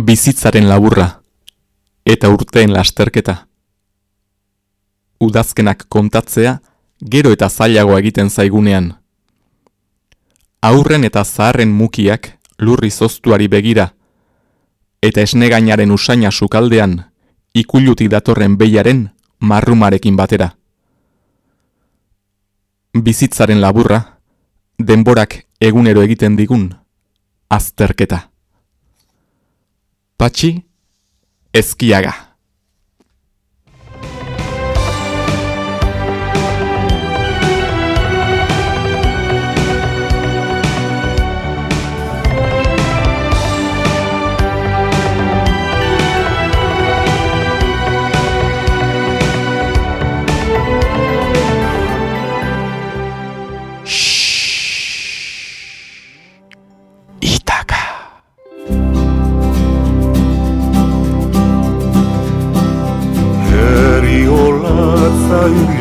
bizitzaren laburra eta urteen lasterketa. Udazkenak kontatzea gero eta zailagoa egiten zaigunean. Aurren eta zaharren mukiak lurri zoztuari begira, eta esnegainaren usaina sukaldean ikulutik datorren behiaren marrumarekin batera. Bizitzaren laburra, denborak egunero egiten digun, azterketa. Pachi Esquiaga.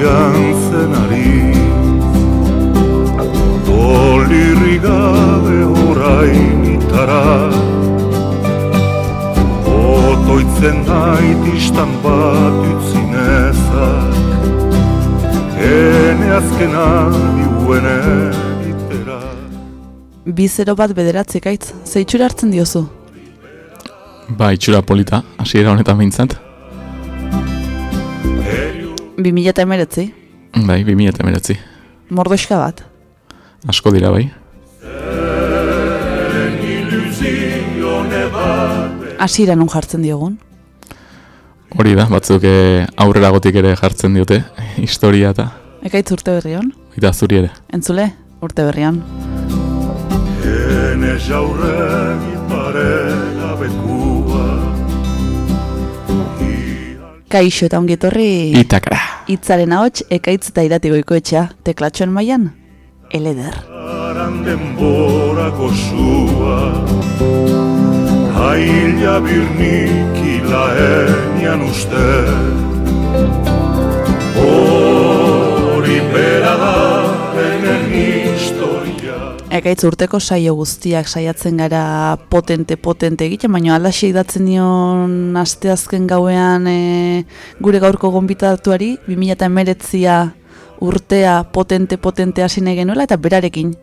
Jantzen ari. Dolirri gabe orain itara. Otoitzen nait istan bat utzinezak Ene azkena diuen editera Bizero bat bederatzik aitz, zeitxura hartzen diozu? Ba, itxura polita, hasiera honetan bintzat. 2000 eta emeretzi? Bai, 2000 eta emeretzi. Mordoizka bat? Asko dira, bai. Asira nun jartzen diogun? Hori da, batzuk eh, aurrera gotik ere jartzen diote, historia eta... Ekaitz urte berrion? Eta zuri ere. Entzule, urte berrian. Hene jaurren parela bekua Kaixo eta ongietorri... Itakara. Itzaren ahots, ekaitz eta irati goikoetxea, teklatxoen maian, eleder. Aran denbora gozua Haila birnik ilaenian uste Hori bera da enen historia Ekaitz urteko saio guztiak saiatzen gara potente, potente egiten, baina alaxe idatzen nion asteazken gauean e, gure gaurko gonbitatuari, 2008a urtea potente, potente hasi nahi genuela, eta berarekin,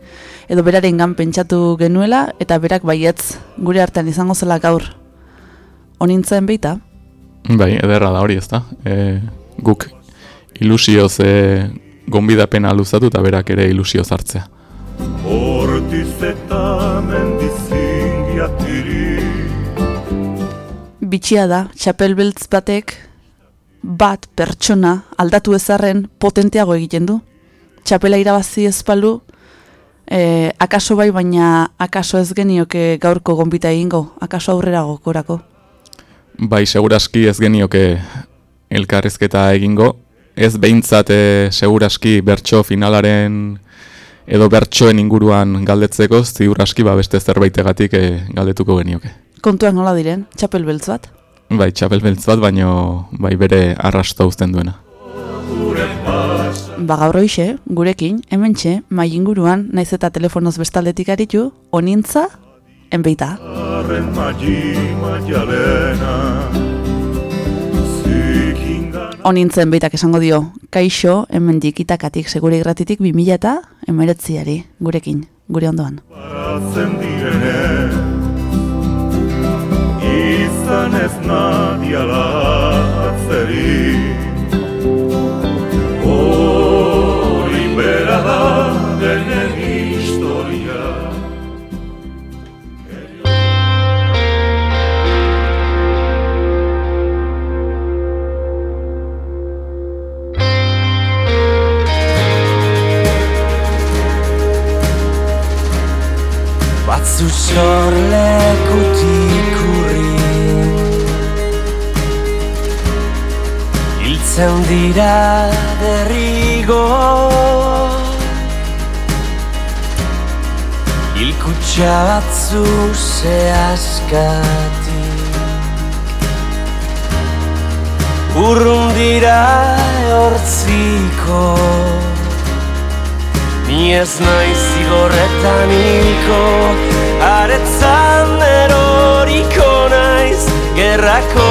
edo beraren gan pentsatu genuela, eta berak baietz gure artean izango zela gaur. Onintzen beita? Bai, ederra da hori ez da. E, guk ilusioz e, gonbidapena luzatu eta berak ere ilusioz hartzea. Eta mendizingiatiri Bitxia da, txapel beltz batek bat pertsona aldatu ezarren potenteago egiten du. Txapela irabazi ezpalu, e, akaso bai, baina akaso ez genioke gaurko gonbita egingo, akaso aurrera gokorako. Bai, seguraski ez genioke elkarrizketa egingo. Ez behintzat e, seguraski bertso finalaren edo bertsoen inguruan galdetzeko, ziur aski ba beste zerbaitegatik e, galdetuko genioke. Kontuak nola diren, txapel beltz bat? Bai, txapel beltz bat, baino bai bere arrasto uzten duena. Ba gaur hoxe, gurekin, hemen txe, mai inguruan, naiz eta telefonoz bestaldetik aritu, onintza, enbeita. Arren Onintzen beitak esango dio, kaixo, hemen dikitakatik, segure irratitik, 2000 eta emeretziari, gurekin, gure ondoan. baratzen direne Izan ez nadiala atzeri Batzu sorlekutik urri Hiltzen dira derrigo. Hilkutxa batzu zehazkatik Urrun dira hortziko Ni ez naiz zigorretan iriko Aretzan eroriko naiz Gerrako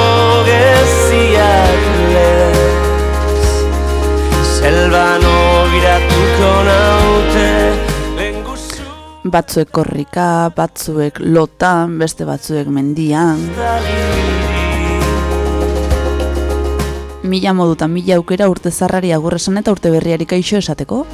geziak lez. Selban obiratuko naute Batzuek korrika, batzuek lotan, beste batzuek mendian. Mila modutan mila aukera urte zarrari agurresan eta urte berriari kaixo esateko.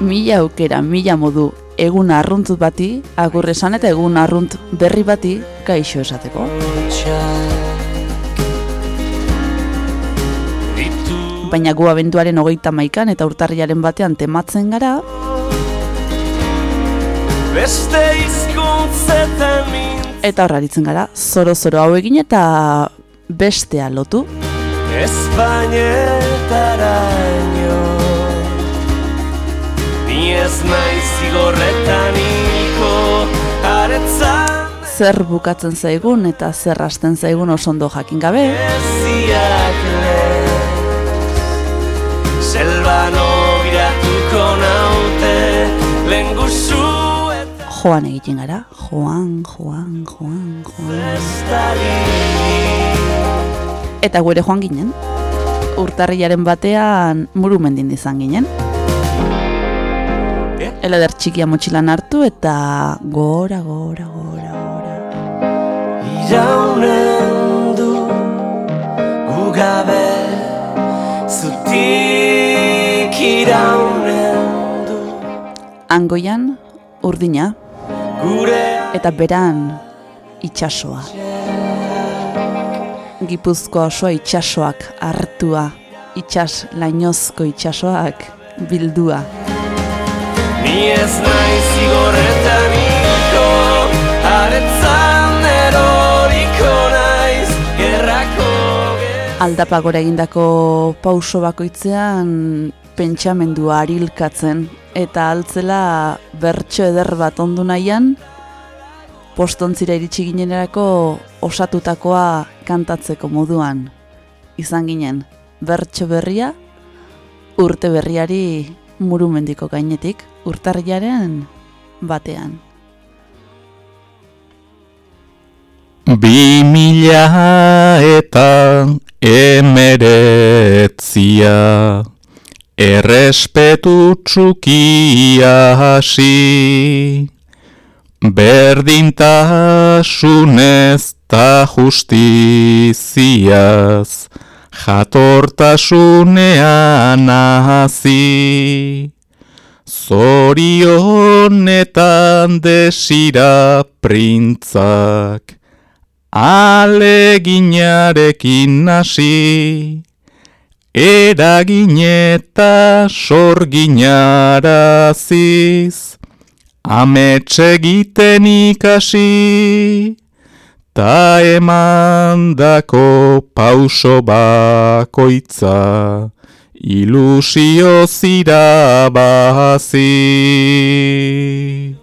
Mila aukera, mila modu, egun arrunt bati, agurresan eta egun arrunt berri bati kaixo esateko. Baina gu abenduaren hogeita maikan eta urtarriaren batean tematzen gara, Beste eta horraritzen gara, zoro-zoro hau egin eta bestea lotu. Espainetaraino Ni ez naiz zigorretan iko Aretzan Zer bukatzen zaigun eta zer hasten zaigun oso ondo jakin gabe, Selbano biratuko naute Lengusu eta joan egiten gara. Joan, joan, joan, joan. Eta gure joan ginen. Urtarriaren batean murumendin izan ginen. Eleder txikia motxilan hartu eta gora, gora, gora, gora. Iraunen du gu gabe Zutik iraunen du Angoian urdina Gure eta beran itsasoa. Gipuzkoa osoa itsasoak hartua, itsas lainozko itsasoak bildua. Ni ez naiz zigorretan iko Aretzan eroriko naiz Gerrako ge- aldapa gora egindako pauso bakoitzean pentsamendua arilkatzen. Eta altzela bertso eder bat ondu nahian postontzira iritsi ginenerako osatutakoa kantatzeko moduan. Izan ginen bertso berria urte berriari murumendiko gainetik urtarriaren batean. Bi mila eta emeretzia Errespetu txukia hasi Berdintasunez ta justiziaz Jatortasunean hasi Zorionetan desira printzak Aleginarekin hasi. Eragin eta sorginaraziz egiten ikasi Ta emandako pauso bakoitza. Ilusio zirabazi estali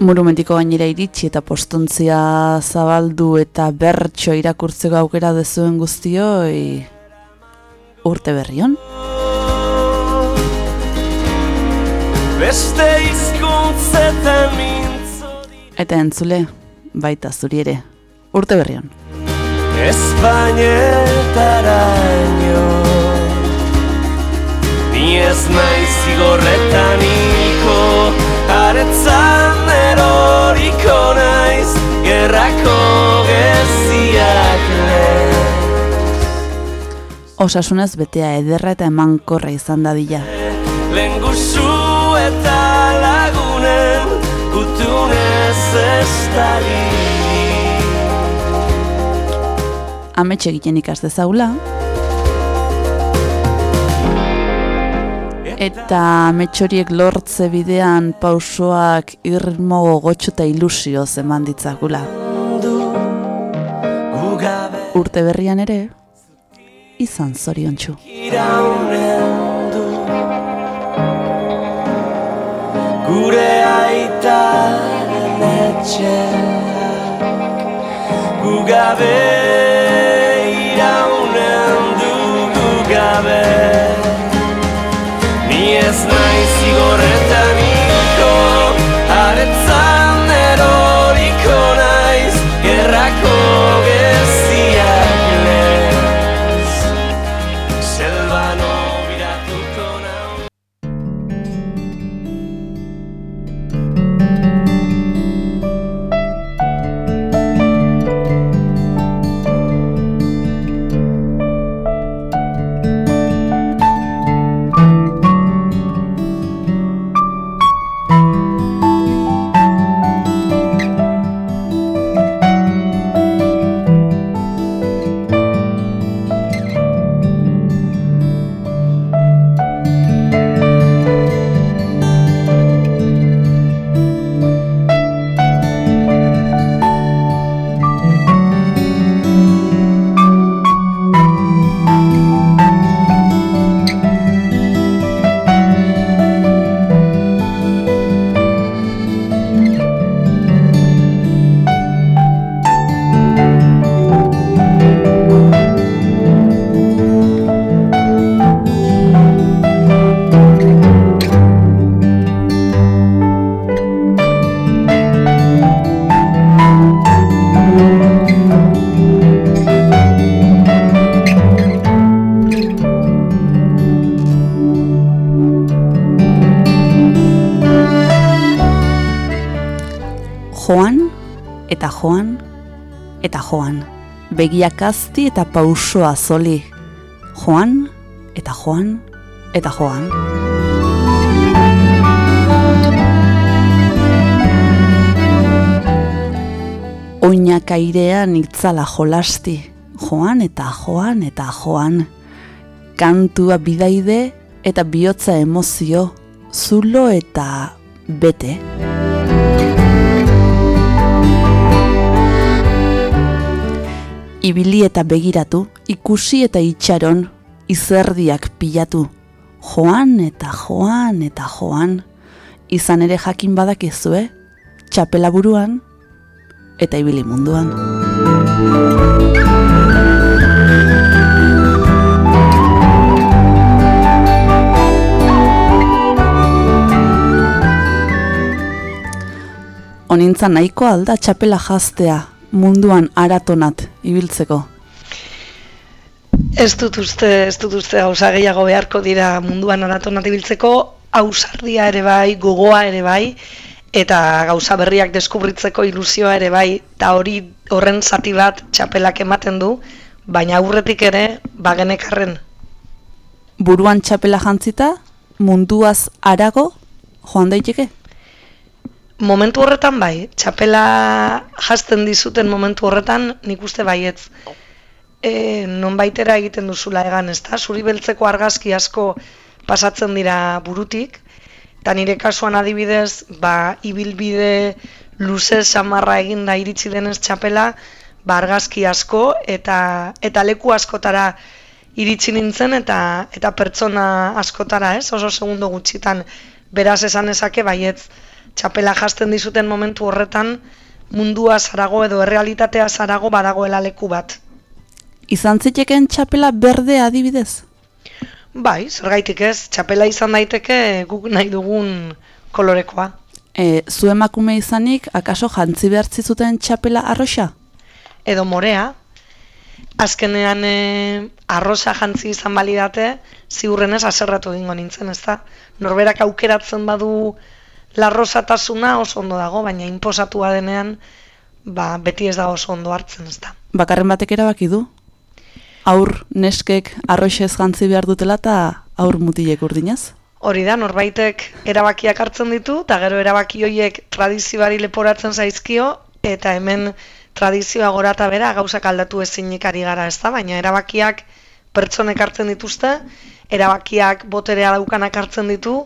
Monumentiko gainera iritsi eta postontzia zabaldu eta bertso irakurtzeko aukera dezuen guztioi urte berrion. beste izkuntzetan Eta entzule, baita zuri ere, urte berrion. Espainetaraino Ni ez naiz zigorretan iko Aretzan eroriko naiz Gerrako geziak Osasunez betea ederra eta emankorra izan dadila. Lengusu eta lagunen Gutunez estali Amets egiten ikas dezaula. Eta amets horiek lortze bidean pausoak irmo gogotxo eta ilusio eman ditzakula. Urte berrian ere, izan iraunen du Gure aitaren etxeak gabe Begiak azti eta pausoa zoli. Joan eta joan eta joan. Oinak airean itzala jolasti. Joan eta joan eta joan. Kantua bidaide eta bihotza emozio. Zulo eta bete. Ibili eta begiratu, ikusi eta itxaron, izerdiak pilatu. Joan eta joan eta joan, izan ere jakin badakizue, txapela buruan eta ibili munduan. Onintza nahiko alda txapela jaztea, munduan aratonat ibiltzeko. Ez dut uste, ez dut uste gauza gehiago beharko dira munduan aratonat ibiltzeko, ausardia ere bai, gogoa ere bai, eta gauza berriak deskubritzeko ilusioa ere bai, eta hori horren zati bat txapelak ematen du, baina aurretik ere bagenekarren. Buruan txapela jantzita, munduaz arago joan daiteke? Momentu horretan bai, txapela jazten dizuten momentu horretan nik uste baietz. E, non baitera egiten duzula egan, ezta? Zuri beltzeko argazki asko pasatzen dira burutik, eta nire kasuan adibidez, ba, ibilbide luze samarra eginda iritsi denez txapela, ba, argazki asko eta, eta leku askotara iritsi nintzen eta eta pertsona askotara, ez? Oso segundo gutxitan beraz esan ezake baietz txapela jasten dizuten momentu horretan mundua zarago edo errealitatea zarago badagoela leku bat. Izan zitekeen txapela berde adibidez? Bai, zergaitik ez, txapela izan daiteke guk nahi dugun kolorekoa. E, zu emakume izanik, akaso jantzi behartzi zuten txapela arroxa? Edo morea, azkenean e, arrosa jantzi izan balidate, ziurrenez aserratu egingo nintzen, ezta? Norberak aukeratzen badu larrosatasuna oso ondo dago, baina inposatua denean, ba, beti ez dago oso ondo hartzen, ezta? Bakarren batek erabaki du? Aur neskek arroxez jantzi behar dutela eta aur mutilek urdinaz? Hori da, norbaitek erabakiak hartzen ditu, eta gero erabaki horiek tradizioari leporatzen zaizkio, eta hemen tradizioa gora eta bera gauzak aldatu ezinik ari gara ez da, baina erabakiak pertsonek hartzen dituzte, erabakiak boterea daukanak hartzen ditu,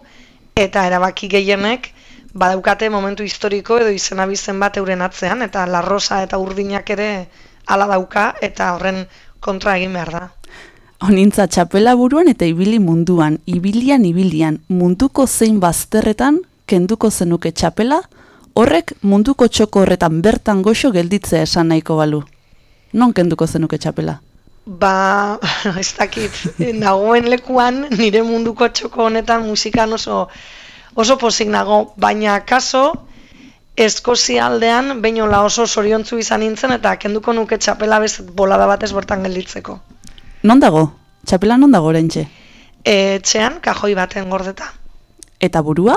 eta erabaki gehienek badaukate momentu historiko edo izena bizen bat euren atzean, eta larrosa eta urdinak ere hala dauka, eta horren kontra egin behar da. Honintza txapela buruan eta ibili munduan, ibilian ibilian, munduko zein bazterretan, kenduko zenuke txapela, horrek munduko txoko horretan bertan goxo gelditzea esan nahiko balu. Non kenduko zenuke txapela? Ba, ez dakit, nagoen lekuan nire munduko txoko honetan musikan oso oso pozik nago, baina kaso Eskozia aldean beinola oso soriontzu izan nintzen eta kenduko nuke txapela bez bolada batez bertan gelditzeko. Non dago? Txapela non dago orentxe? E, txean, kajoi baten gordeta. Eta burua?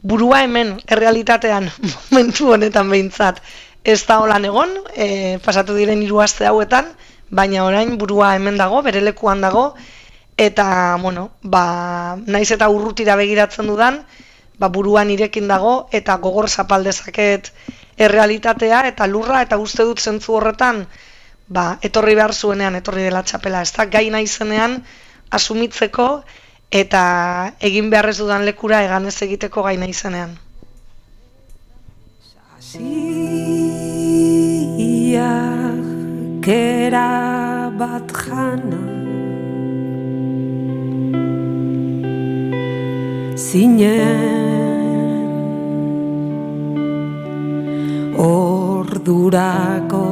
Burua hemen, errealitatean, momentu honetan behintzat. Ez da holan egon, e, pasatu diren hiru aste hauetan, baina orain burua hemen dago, bere lekuan dago, eta, bueno, ba, naiz eta urrutira begiratzen dudan, ba, buruan irekin dago, eta gogor zapaldezaket errealitatea, eta lurra, eta uste dut zentzu horretan, ba, etorri behar zuenean, etorri dela txapela, ez da, gai naizenean, asumitzeko, eta egin beharrez dudan lekura egan ez egiteko gai naizenean. Siak era bat jana. Zinen Ordurako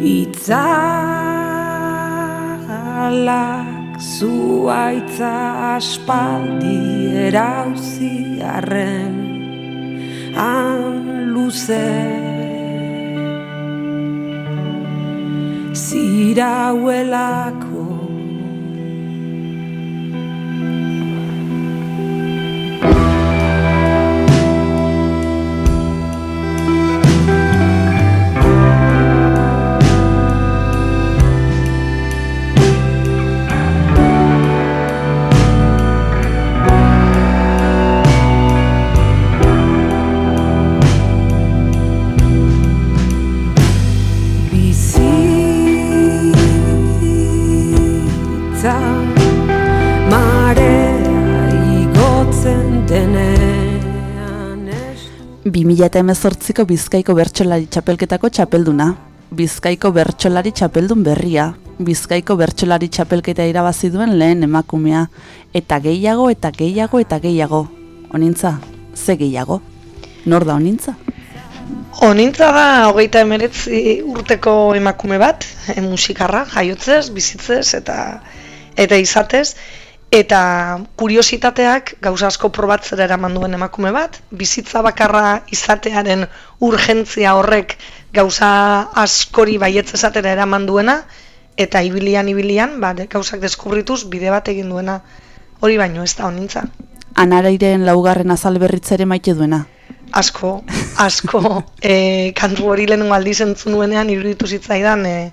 Itzalak zuaitza aspaldi erauzi arren han luze zirauelako 2018ko Bizkaiko Bertsolari Txapelketako txapelduna. Bizkaiko Bertsolari Txapeldun berria. Bizkaiko Bertsolari Txapelketa irabazi duen lehen emakumea. Eta gehiago, eta gehiago, eta gehiago. Onintza, ze gehiago? Nor da onintza? Onintza da hogeita emeretzi urteko emakume bat, e, musikarra, jaiotzez, bizitzez eta eta izatez, eta kuriositateak gauza asko probatzera eraman duen emakume bat, bizitza bakarra izatearen urgentzia horrek gauza askori baietz esatera eraman duena, eta ibilian ibilian, ba, gauzak deskubrituz bide bat egin duena hori baino ez da onintza. Anarairen laugarren azal berritzere maite duena. asko, asko, e, kantu hori lehenengo aldiz entzun nuenean iruditu zitzaidan e,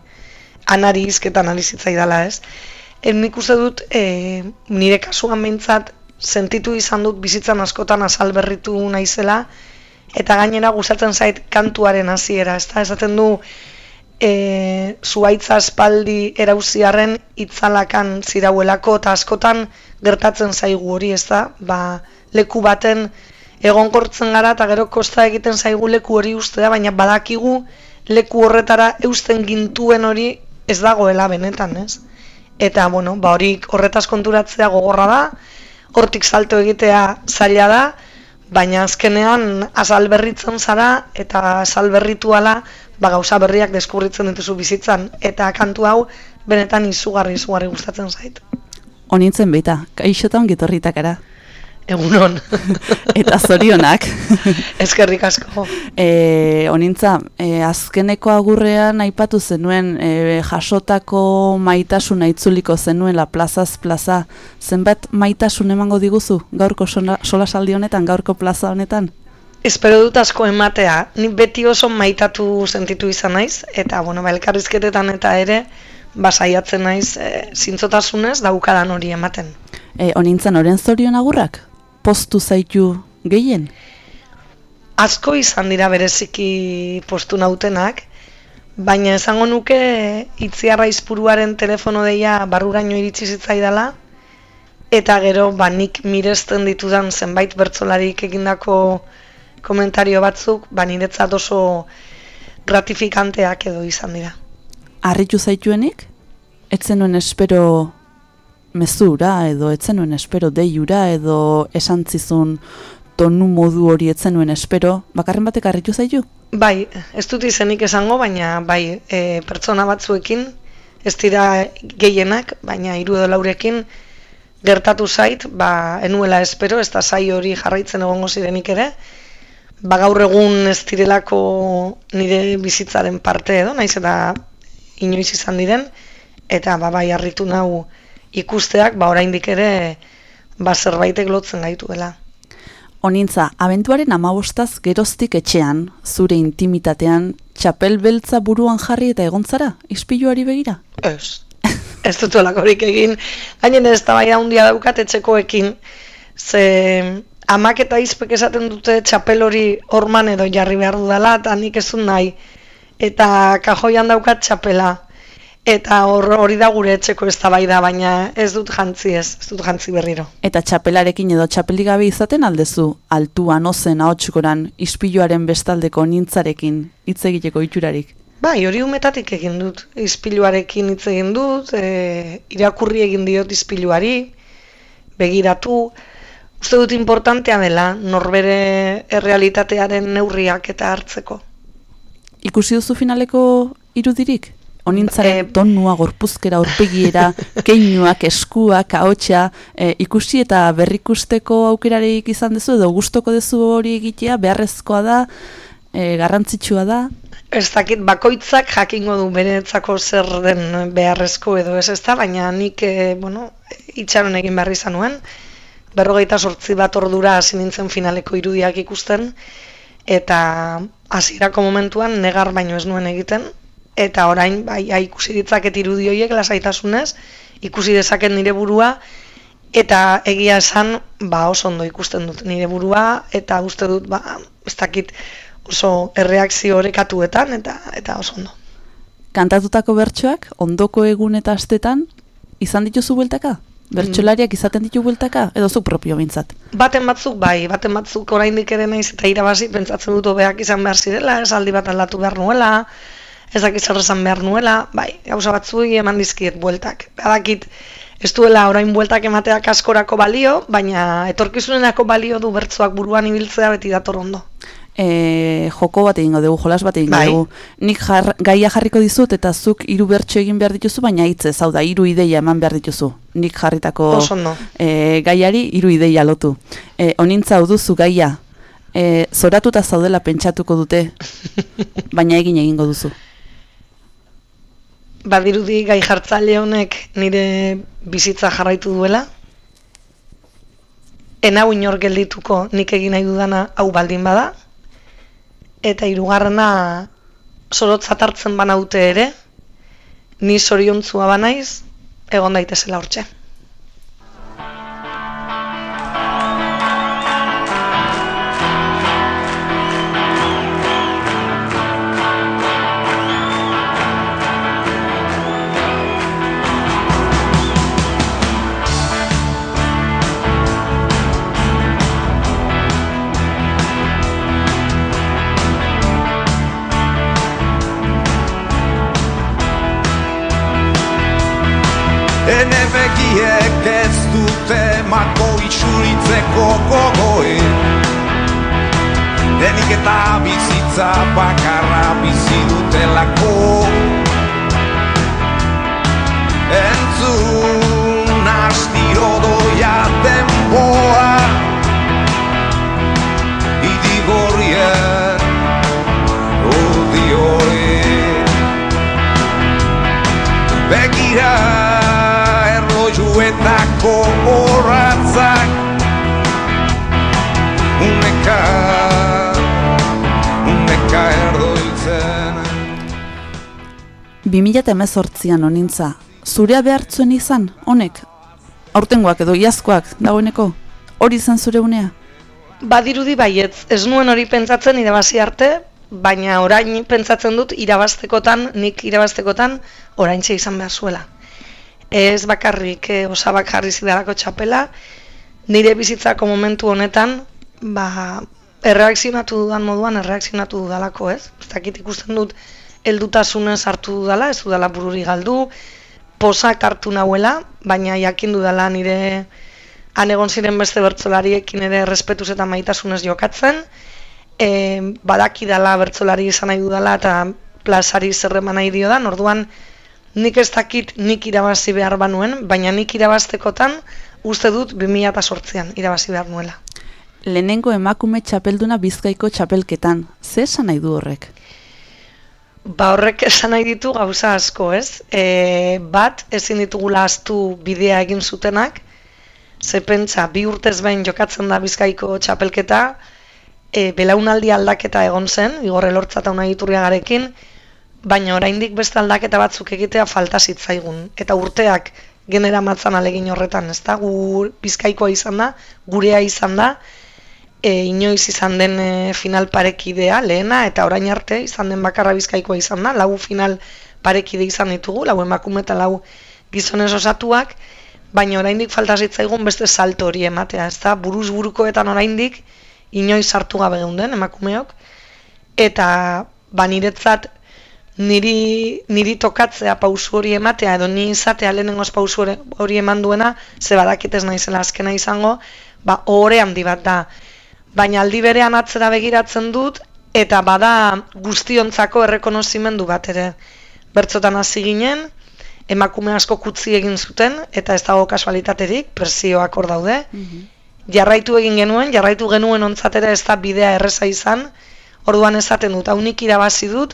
anari izketa analizitzaidala ez. Nik uste dut e, nire kasuan behintzat sentitu izan dut bizitzan askotan azal berritu naizela eta gainera gustatzen zait kantuaren hasiera, ezta? Esaten du e, zuaitza espaldi erauziarren itzalakan zirauelako eta askotan gertatzen zaigu hori, ez da? Ba, leku baten egonkortzen gara eta gero kosta egiten zaigu leku hori ustea, baina badakigu leku horretara eusten gintuen hori ez dagoela benetan, ez? Eta, bueno, ba hori horretaz konturatzea gogorra da, hortik salto egitea zaila da, baina azkenean azal berritzen zara eta azal berrituala ba gauza berriak deskubritzen dituzu bizitzan eta kantu hau benetan izugarri izugarri gustatzen zait. Onintzen beita, kaixotan gitorritakara. Egunon. Eta zorionak. Eskerrik asko. E, onintza, e, azkeneko agurrean aipatu zenuen e, jasotako maitasuna itzuliko zenuela plazaz plaza. Zenbat maitasun emango diguzu gaurko sona- solasaldi honetan, gaurko plaza honetan? Espero dut asko ematea. Ni beti oso maitatu sentitu izan naiz eta bueno, ba elkarrizketetan eta ere ba saiatzen naiz e, zintzotasunez daukadan hori ematen. E, onintza, noren zorion agurrak? Postu zaitu gehien? asko izan dira bereziki postu nautenak, baina esango nuke itziarra izpuruaren telefono deia barruraino iritsi zitzaidala, eta gero ba nik miresten ditudan zenbait bertsolarik egindako komentario batzuk, ba niretzat oso gratifikanteak edo izan dira. Arritu zaituenik? Etzen nuen espero mezura edo etzen nuen espero deiura edo esan zizun tonu modu hori etzenuen espero, bakarren batek harritu zaitu? Bai, ez dut izenik esango, baina bai, e, pertsona batzuekin, ez dira gehienak, baina hiru edo laurekin gertatu zait, ba, enuela espero, ez da zai hori jarraitzen egongo zirenik ere, ba, gaur egun ez direlako nire bizitzaren parte edo, naiz eta inoiz izan diren, eta ba, bai harritu nau ikusteak, ba, oraindik ere, ba, zerbaitek lotzen gaituela. Onintza, abentuaren amabostaz geroztik etxean, zure intimitatean, txapel beltza buruan jarri eta egontzara, ispiluari begira? Ez. ez dut olakorik egin. Gainen ez da bai handia daukat etxekoekin. Ze amak eta izpek esaten dute txapel hori orman edo jarri behar dudala, eta nik ez dut nahi. Eta kajoian daukat txapela. Eta hor hori da gure etxeko ez da baina ez dut jantzi ez, ez dut jantzi berriro. Eta txapelarekin edo txapelik gabe izaten aldezu, altuan, ozen, ahotsikoran, ispiluaren bestaldeko nintzarekin, hitz egiteko itxurarik. Bai, hori umetatik egin dut, ispiluarekin hitz egin dut, e, irakurri egin diot ispiluari, begiratu, uste dut importantea dela, norbere errealitatearen neurriak eta hartzeko. Ikusi duzu finaleko irudirik? Onintzaren Eh, tonua, gorpuzkera, aurpegiera, keinuak, eskuak, ahotsa, e, ikusi eta berrikusteko aukerarik izan duzu edo gustoko duzu hori egitea, beharrezkoa da, e, garrantzitsua da, Ez dakit bakoitzak jakingo du beretzako zer den beharrezko edo ez ezta, baina nik, e, bueno, itxaron egin behar izan nuen, berrogeita sortzi bat ordura hasi nintzen finaleko irudiak ikusten, eta hasierako momentuan negar baino ez nuen egiten, eta orain bai ja, ikusi ditzaket irudi horiek lasaitasunez, ikusi dezaket nire burua, eta egia esan, ba oso ondo ikusten dut nire burua, eta uste dut, ba, ez dakit oso erreakzio orekatuetan, eta eta oso ondo. kantatutako bertsoak, ondoko egun eta astetan, izan dituzu bueltaka? Bertsolariak izaten ditu bueltaka? Edo zu propio bintzat? Baten batzuk bai, baten batzuk oraindik ere naiz eta irabazi pentsatzen dut hobeak izan behar zirela, esaldi bat aldatu behar nuela, ez dakit zer esan behar nuela, bai, gauza batzuei eman dizkiet bueltak. Badakit ez duela orain bueltak emateak askorako balio, baina etorkizunenako balio du bertzoak buruan ibiltzea beti dator ondo. e, joko bat egingo dugu, jolas bat egingo Bai. dugu. Nik jar, gaia jarriko dizut eta zuk hiru bertso egin behar dituzu, baina hitz ez, hau da, hiru ideia eman behar dituzu. Nik jarritako e, gaiari hiru ideia lotu. E, onintza hau duzu gaia, e, zoratuta zaudela pentsatuko dute, baina egin egingo duzu. Badirudi gai jartzaile honek nire bizitza jarraitu duela. Enau inor geldituko nik egin nahi dudana hau baldin bada. Eta hirugarrena zorotzat hartzen banaute ere, ni zoriontzua banaiz, egon daitezela hortxe. Mako itxuritzeko gogoi Denik eta bizitza bakarra bizi dutelako. Entzun astiro doia denboa. Idigorrien odioek Begira erlojuetako horratzak Uneka, uneka erdoitzen 2018an onintza, zurea behartzuen izan, honek, aurtengoak edo iazkoak, dagoeneko, hori izan zure unea? Badirudi baietz, ez nuen hori pentsatzen irabazi arte, baina orain pentsatzen dut irabaztekotan, nik irabaztekotan, oraintxe izan behar zuela. Ez bakarrik eh, osabak jarri zidalako txapela, nire bizitzako momentu honetan, ba, erreakzionatu dudan moduan, erreakzionatu dudalako, ez? Ez dakit ikusten dut, heldutasunez hartu dudala, ez dudala bururi galdu, posak hartu nahuela, baina jakin dudala nire han egon ziren beste bertzolariekin ere errespetuz eta maitasunez jokatzen, e, badaki dala bertzolari izan nahi dudala eta plazari zerreman nahi dio da, orduan nik ez dakit nik irabazi behar banuen, baina nik irabaztekotan uste dut 2008an irabazi behar nuela. Lehenengo emakume txapelduna bizkaiko txapelketan, ze esan nahi du horrek? Ba horrek esan nahi ditu gauza asko, ez? E, bat, ezin ditugula astu bidea egin zutenak, ze pentsa, bi urtez behin jokatzen da bizkaiko txapelketa, e, belaunaldi aldaketa egon zen, igorre lortza eta unai garekin, baina oraindik beste aldaketa batzuk egitea falta zitzaigun. Eta urteak genera matzan alegin horretan, ez da? Gu bizkaikoa izan da, gurea izan da, e, inoiz izan den e, final parekidea lehena, eta orain arte izan den bakarra bizkaikoa izan da, lau final parekide izan ditugu, lau emakume eta lau gizonez osatuak, baina oraindik falta zitzaigun beste salto hori ematea, ez da? Buruz burukoetan oraindik inoiz sartu gabe geunden emakumeok, eta ba niretzat niri, niri tokatzea pausu hori ematea, edo ni izatea lehenengoz pausu hori eman duena, ze badakitez naizela azkena izango, ba ohore handi bat da. Baina aldi berean atzera begiratzen dut, eta bada guztiontzako errekonozimendu bat ere. Bertzotan hasi ginen, emakume asko kutzi egin zuten, eta ez dago kasualitaterik, presioak hor daude. Mhm. Jarraitu egin genuen, jarraitu genuen ontzatera ez da bidea erreza izan, orduan esaten dut, haunik irabazi dut,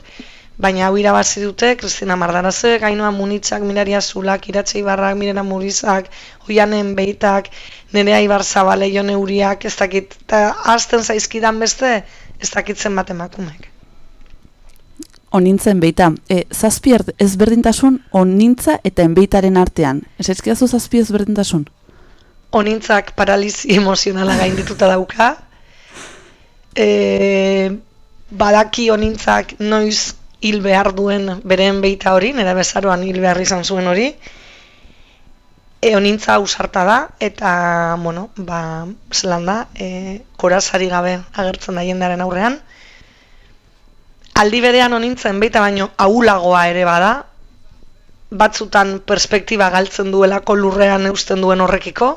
baina hau irabazi dute, Kristina Mardaraze, Gainoa Munitzak, Miraria Zulak, Iratxe Ibarrak, Mirena Murizak, Oianen Beitak, Nerea Ibar Zabale, Jone Uriak, ez dakit, eta azten zaizkidan beste, ez dakitzen bat emakumek. Onintzen beita, e, zazpi ezberdintasun onintza eta enbeitaren artean. Ez ezkiazu zazpi ezberdintasun? Onintzak paralizi emozionala gaindituta dauka. E, badaki onintzak noiz hil behar duen beren beita hori, nera bezaroan hil behar izan zuen hori, eonintza ausarta da, eta, bueno, ba, zelan da, e, korazari gabe agertzen da jendearen aurrean. Aldi berean onintzen beita baino aulagoa ere bada, batzutan perspektiba galtzen duelako lurrean eusten duen horrekiko,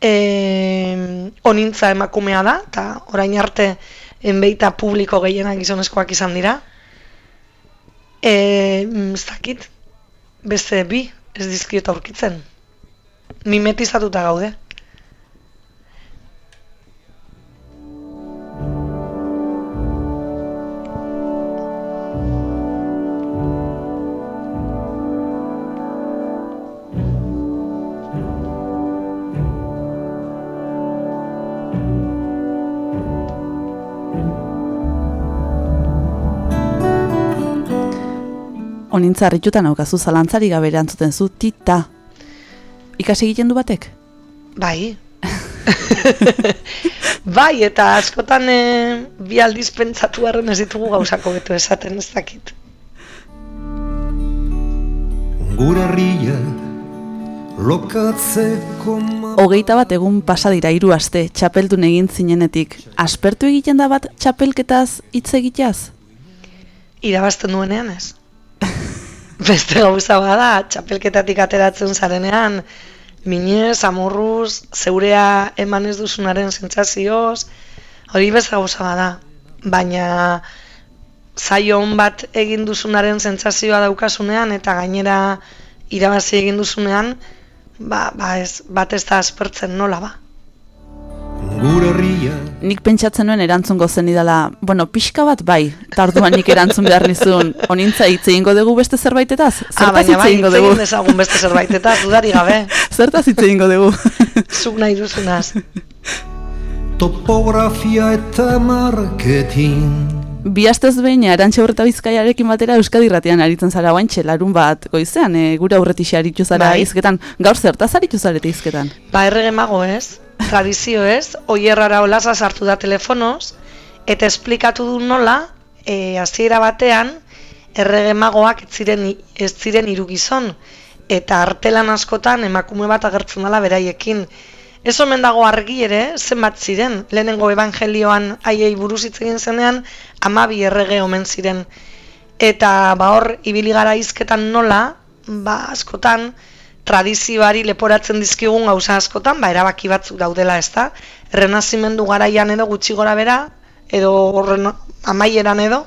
e, onintza emakumea da, eta orain arte enbeita publiko gehienak gizonezkoak izan dira, E, zakit, beste bi, ez dizkiot aurkitzen. Mimetizatuta gaude. Onintza harritutan aukazu zalantzari gabe erantzuten zu tita. Ikasi egiten du batek? Bai. bai, eta askotan e, bi aldiz pentsatu harren ez ditugu gauzako betu esaten ez dakit. Gure herria lokatzeko Hogeita bat egun pasa dira hiru aste txapeldun egin zinenetik. Aspertu egiten da bat txapelketaz hitz egiteaz? Irabazten duenean ez beste gauza bada, txapelketatik ateratzen zarenean, minez, amorruz, zeurea eman ez duzunaren sentsazioz, hori beste gauza bada. Baina zaio bat egin duzunaren sentsazioa daukasunean eta gainera irabazi egin duzunean, ba, ba ez, bat ez da aspertzen nola ba gure herria. Nik pentsatzen nuen erantzungo zen idala, bueno, pixka bat bai, tarduan nik erantzun behar nizun, onintza hitz egingo dugu beste zerbaitetaz? Ah, Zertaz hitz egingo dugu? Ah, baina bai, beste zerbaitetaz, dudari gabe. Zertaz hitz egingo dugu? Zuk nahi duzunaz. Topografia eta marketing. Bi astez behin, arantxe horreta bizkaiarekin batera Euskadi ratian aritzen zara guantxe, larun bat goizean, e, gure aurretixe aritu zara bai. izketan. Gaur zertaz aritu zarete izketan? Ba, errege mago ez tradizio ez, oierrara olaza sartu da telefonoz, eta esplikatu du nola, e, hasiera batean, errege magoak ez ziren, ez ziren irugizon, eta artelan askotan emakume bat agertzen dela beraiekin. Ez omen dago argi ere, zenbat ziren, lehenengo evangelioan haiei buruz hitz egin zenean, amabi errege omen ziren. Eta ba hor, ibili gara izketan nola, ba askotan, tradizioari leporatzen dizkigun gauza askotan, ba, erabaki batzuk daudela, ez da? Renazimendu garaian edo gutxi gora bera, edo horren amaieran edo,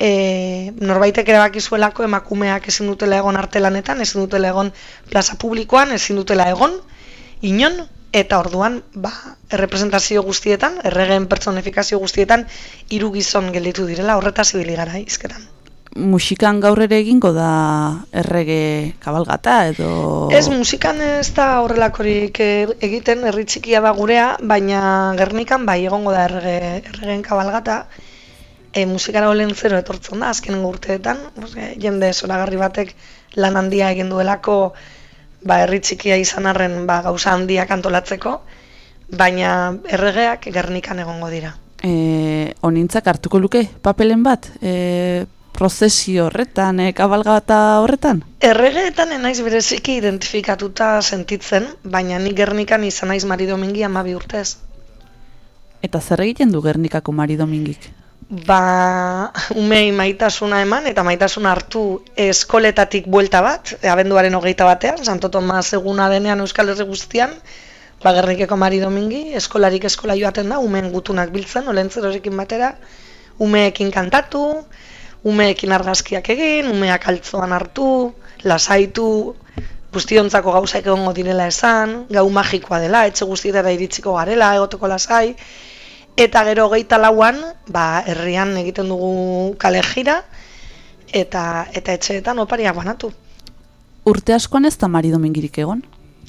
e, norbaitek erabaki zuelako emakumeak ezin dutela egon artelanetan, ezin dutela egon plaza publikoan, ezin dutela egon, inon, eta orduan, ba, errepresentazio guztietan, erregen pertsonifikazio guztietan, hiru gizon gelditu direla, horretaz ibili gara, izketan. Musikan gaur ere egingo da errege kabalgata edo... Ez, musikan ez da horrelakorik e- egiten, herri txikia da gurea, baina Gernikan bai egongo da errege, erregen kabalgata, e, musikara olen zero etortzen da, azken urteetan, Ose, jende zoragarri batek lan handia egin duelako ba, herri txikia izan arren ba, gauza handiak antolatzeko, baina erregeak gernikan egongo dira. E, onintzak hartuko luke papelen bat? E, prozesio horretan, e, kabalgata horretan? Erregeetan enaiz bereziki identifikatuta sentitzen, baina ni gernikan izan naiz Mari Domingi amabi urtez. Eta zer egiten du Gernikako Mari Domingik? ba, umei maitasuna eman eta maitasuna hartu eskoletatik buelta bat, abenduaren hogeita batean, Santo Tomas eguna denean Euskal Herri guztian, ba, Gernikeko Mari Domingi, eskolarik eskola joaten da, umeen gutunak biltzen, olentzer horrekin batera, umeekin kantatu, umeekin argazkiak egin, umeak altzoan hartu, lasaitu, guztiontzako gauzak egongo direla esan, gau magikoa dela, etxe guztietara iritsiko garela, egoteko lasai, Eta gero geita lauan, ba, herrian egiten dugu kale jira, eta, eta etxeetan oparia banatu. Urte askoan ez da Mari Domingirik egon?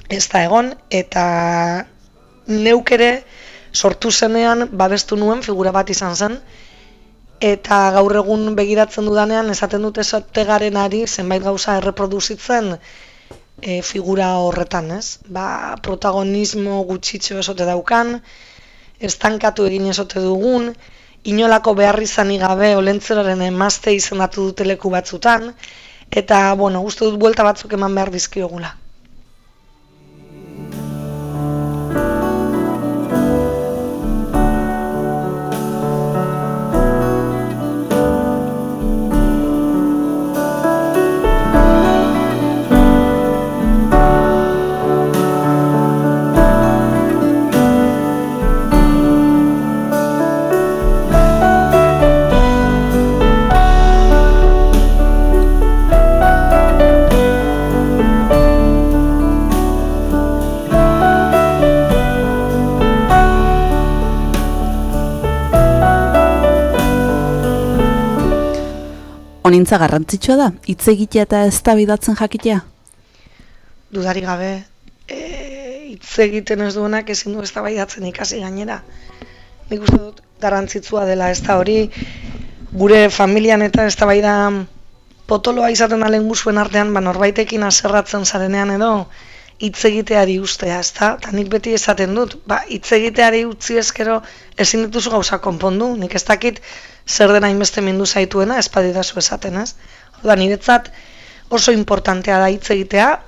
Ez da egon, eta neuk ere sortu zenean babestu nuen figura bat izan zen, eta gaur egun begiratzen dudanean esaten dute esategaren ari zenbait gauza erreproduzitzen e, figura horretan, ez? Ba, protagonismo gutxitxo esote daukan, estankatu egin esote dugun, inolako behar izan gabe olentzeraren emazte izendatu dute leku batzutan, eta, bueno, uste dut buelta batzuk eman behar dizkiogula. Honintza garrantzitsua da, hitz egitea eta eztabaidatzen jakitea? Dudari gabe, e, hitz egiten ez duenak ezin du eztabaidatzen ikasi gainera. Nik uste dut garrantzitsua dela ez da hori, gure familian eta eztabaida potoloa izaten alen guzuen artean, ba norbaitekin aserratzen zarenean edo, hitz egiteari ustea, ez da? Ta nik beti esaten dut, ba, hitz egiteari utzi ezkero ezin dituzu gauza konpondu, nik ez dakit zer dena inbeste mindu zaituena, zu esaten, ez? Oda, niretzat oso importantea da hitz egitea,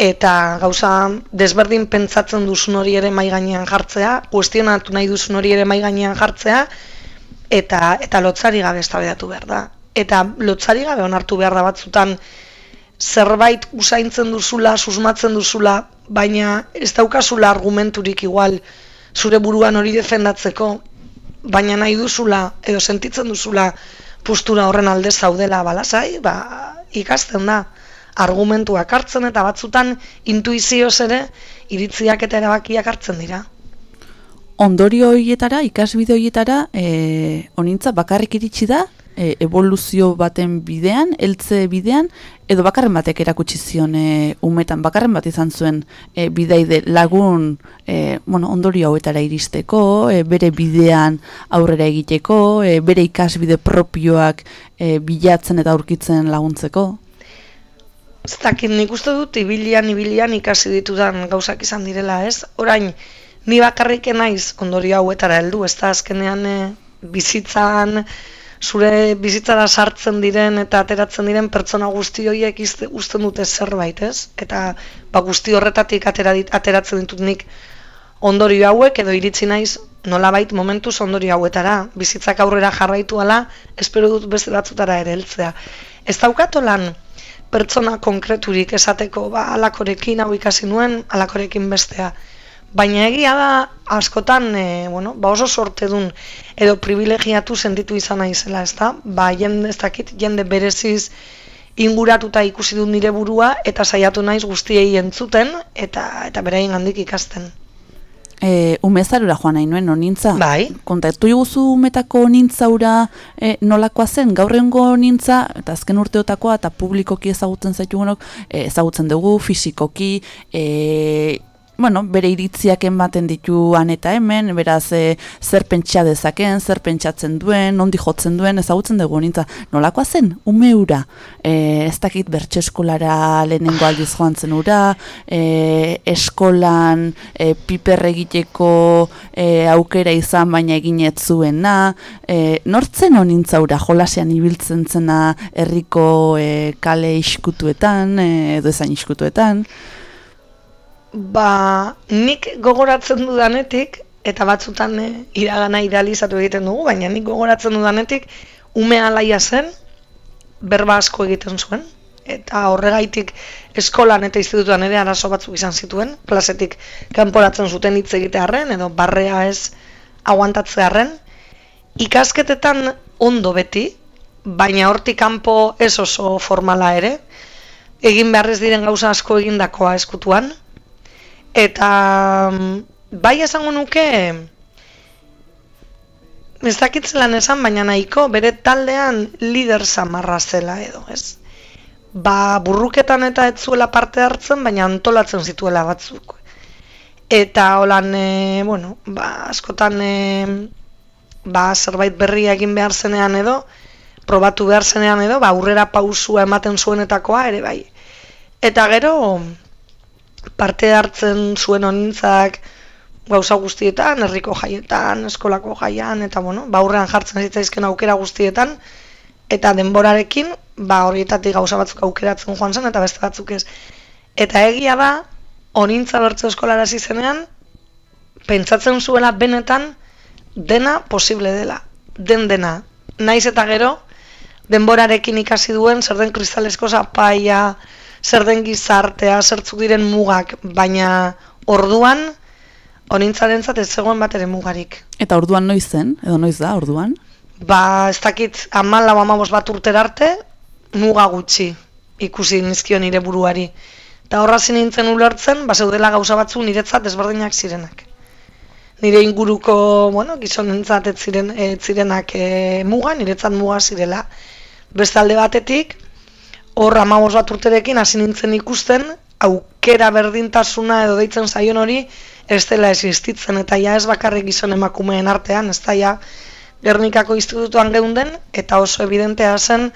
eta gauza desberdin pentsatzen duzun hori ere mai gainean jartzea, kuestionatu nahi duzun hori ere mai gainean jartzea, eta eta lotzari gabe eztabaidatu behar da. Eta lotzari gabe onartu behar da batzutan zerbait usaintzen duzula, susmatzen duzula, baina ez daukazula argumenturik igual zure buruan hori defendatzeko, baina nahi duzula edo sentitzen duzula postura horren alde zaudela balasai, ba, ikasten da argumentuak hartzen eta batzutan intuizioz ere iritziak eta erabakiak hartzen dira. Ondorio horietara, ikasbide horietara, e, onintza bakarrik iritsi da, e, evoluzio baten bidean, heltze bidean, edo bakarren batek erakutsi zion e, umetan, bakarren bat izan zuen e, bidaide lagun e, bueno, ondorio hauetara iristeko, e, bere bidean aurrera egiteko, e, bere ikasbide propioak e, bilatzen eta aurkitzen laguntzeko. Ez dakit nik uste dut, ibilian, ibilian ikasi ditudan gauzak izan direla, ez? Orain, ni bakarrik naiz ondorio hauetara heldu, ez da azkenean e, bizitzan, zure bizitzara sartzen diren eta ateratzen diren pertsona guzti horiek uzten dute zerbait, ez? Eta ba, guzti horretatik atera dit, ateratzen ditut nik ondorio hauek edo iritsi naiz nolabait momentuz ondorio hauetara. Bizitzak aurrera jarraitu ala, espero dut beste batzutara ere heltzea. Ez daukato lan pertsona konkreturik esateko, ba, alakorekin hau ikasi nuen, alakorekin bestea. Baina egia da, askotan, e, bueno, ba oso sorte dun, edo privilegiatu sentitu izan naizela, ez da? Ba, jende, ez dakit, jende bereziz inguratuta ikusi dut nire burua, eta saiatu naiz guztiei entzuten, eta, eta beraien handik ikasten. E, umezarura joan nahi nuen, onintza? Bai. Kontatu iguzu umetako nintzaura e, nolakoa zen, gaur egungo nintza, eta azken urteotakoa, eta publikoki ezagutzen zaitu e, ezagutzen dugu, fisikoki, e, bueno, bere iritziak ematen dituan eta hemen, beraz e, zer pentsa dezaken, zer pentsatzen duen, nondi jotzen duen, ezagutzen dugu nintza. Nolakoa zen, ume ura, e, ez dakit bertxe eskolara lehenengo aldiz joan zen ura, e, eskolan e, piper egiteko e, aukera izan baina egin zuena, e, nortzen honintza ura, jolasean ibiltzen zena herriko e, kale iskutuetan, e, edo ezan iskutuetan, Ba, nik gogoratzen dudanetik, eta batzutan e, iragana idealizatu egiten dugu, baina nik gogoratzen dudanetik, ume alaia zen, berba asko egiten zuen, eta horregaitik eskolan eta institutuan ere arazo batzuk izan zituen, klasetik kanporatzen zuten hitz egitearren, edo barrea ez aguantatzearren, ikasketetan ondo beti, baina hortik kanpo ez oso formala ere, egin beharrez diren gauza asko egindakoa eskutuan, Eta mm, bai esango nuke ez dakitzelan esan, baina nahiko bere taldean lider samarra zela edo, ez? Ba, burruketan eta ez zuela parte hartzen, baina antolatzen zituela batzuk. Eta holan, e, bueno, ba, askotan e, ba, zerbait berria egin behar zenean edo, probatu behar zenean edo, ba, aurrera pausua ematen zuenetakoa ere bai. Eta gero, parte hartzen zuen honintzak gauza guztietan, herriko jaietan, eskolako jaian, eta bueno, baurrean jartzen zitzaizken aukera guztietan, eta denborarekin, ba horietatik gauza batzuk aukeratzen joan zen, eta beste batzuk ez. Eta egia da, honintza bertze eskolara zenean, pentsatzen zuela benetan, dena posible dela, den dena. Naiz eta gero, denborarekin ikasi duen, zer den kristalesko zapaia, zer den gizartea, zertzuk diren mugak, baina orduan, honintzaren ez zegoen bat ere mugarik. Eta orduan noiz zen, edo noiz da, orduan? Ba, ez dakit, amala amabos bat urterarte, muga gutxi ikusi nizkio nire buruari. Eta horra nintzen ulertzen, ba, zeudela gauza batzu niretzat ezberdinak zirenak. Nire inguruko, bueno, gizonentzat ez ziren, zirenak e, muga, niretzat muga zirela. Beste alde batetik, hor amabos bat urterekin hasi nintzen ikusten, aukera berdintasuna edo deitzen zaion hori, ez dela existitzen, eta ja ez bakarrik gizon emakumeen artean, ez da ja Gernikako institutuan geunden, eta oso evidentea zen,